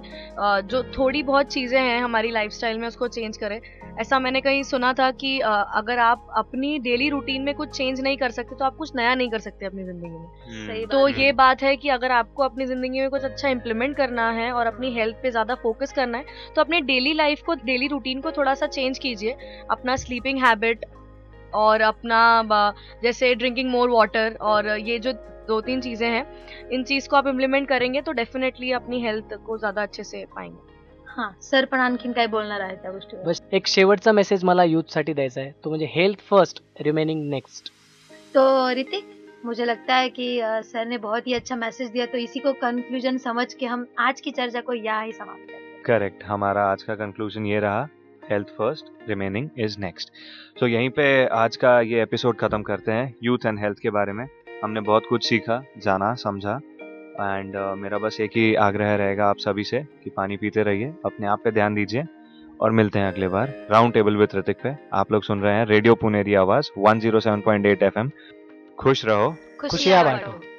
जो थोड़ी बहुत चीज़ें हैं हमारी लाइफस्टाइल में, उसको चेंज करें ऐसा मैंने कहीं सुना था कि अगर आप अपनी डेली रूटीन में कुछ चेंज नहीं कर सकते तो आप कुछ नया नहीं कर सकते अपनी ज़िंदगी में। तो ये बात है कि अगर आपको अपनी ज़िंदगी में कुछ अच्छा इम्प्लीमेंट करना है और अपनी हेल्थ पे ज़्यादा फोकस करना है तो अपने डेली लाइफ को डेली रूटीन को थोड़ा सा चेंज कीजिए। अपना स्लीपिंग हैबिट और अपना जैसे ड्रिंकिंग मोर वाटर और ये जो दो तीन चीज़ें हैं इन चीज़ को आप इम्प्लीमेंट करेंगे तो डेफिनेटली अपनी हेल्थ को ज़्यादा अच्छे से पाएँगे। हा सर पण आणखीन काय बोलणार आहे त्या गोष्टीवर? बस एक शेवटचा मेसेज मला यूथसाठी द्यायचा आहे. तो म्हणजे हेल्थ फ़र्स्ट रिमेनिंग नेक्स्ट तो ऋतिक मुझे लगता है कि सर ने बहुत ही अच्छा मैसेज दिया तो इसी को कंक्लूजन समझ के हम आज की चर्चा को यहाँ ही समाप्त करते हैं। करेक्ट हमारा आज का कंक्लूजन ये रहा health first remaining is next तो यहीं पे आज का ये एपिसोड खत्म करते हैं यूथ एंड हेल्थ के बारे में। हमने बहुत कुछ सीखा जाना समझा। एंड uh, मेरा बस एक ही आग्रह रहेगा आप सभी से कि पानी पीते रहिए अपने आप पे ध्यान दीजिए और मिलते हैं अगले बार राउंड टेबल विद ऋतिक पे। आप लोग सुन रहे हैं रेडियो पुनेरी आवाज़ 107.8 एफएम खुश रहो। खुशियाँ बांटो।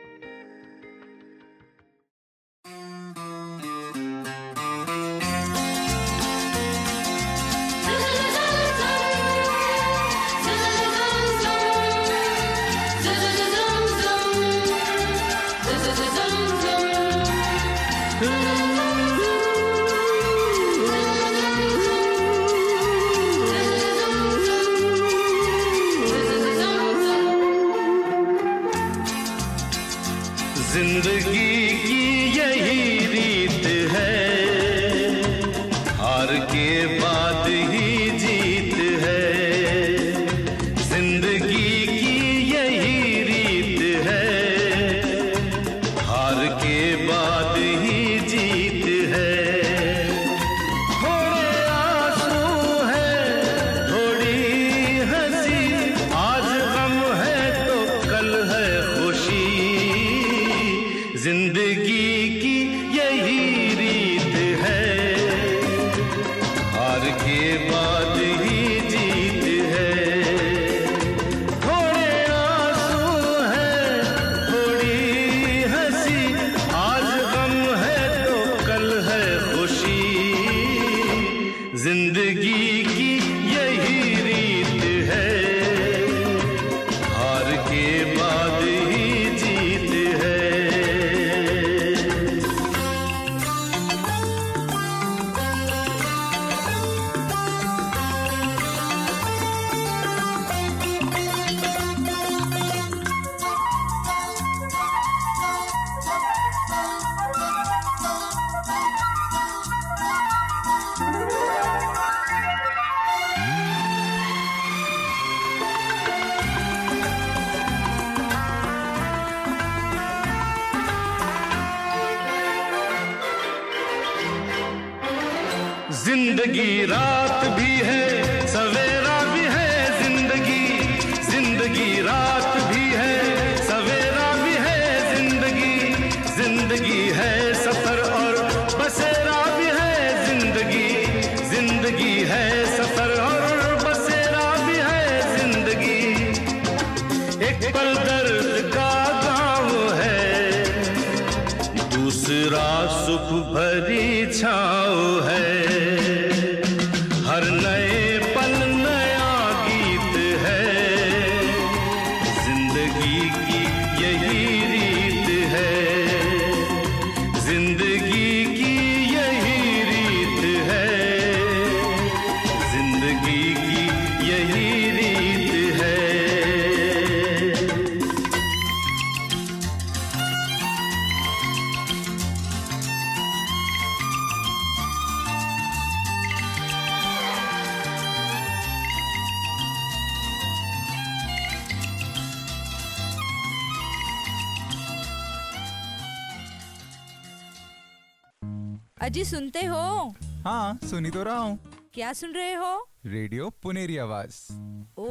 सुनी तो रहा हूँ क्या सुन रहे हो? रेडियो पुनेरी आवाज़। ओ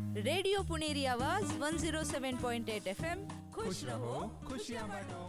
रेडियो पुनेरी आवाज़ 107.8 एफएम खुश रहो खुशियाँ बांटो।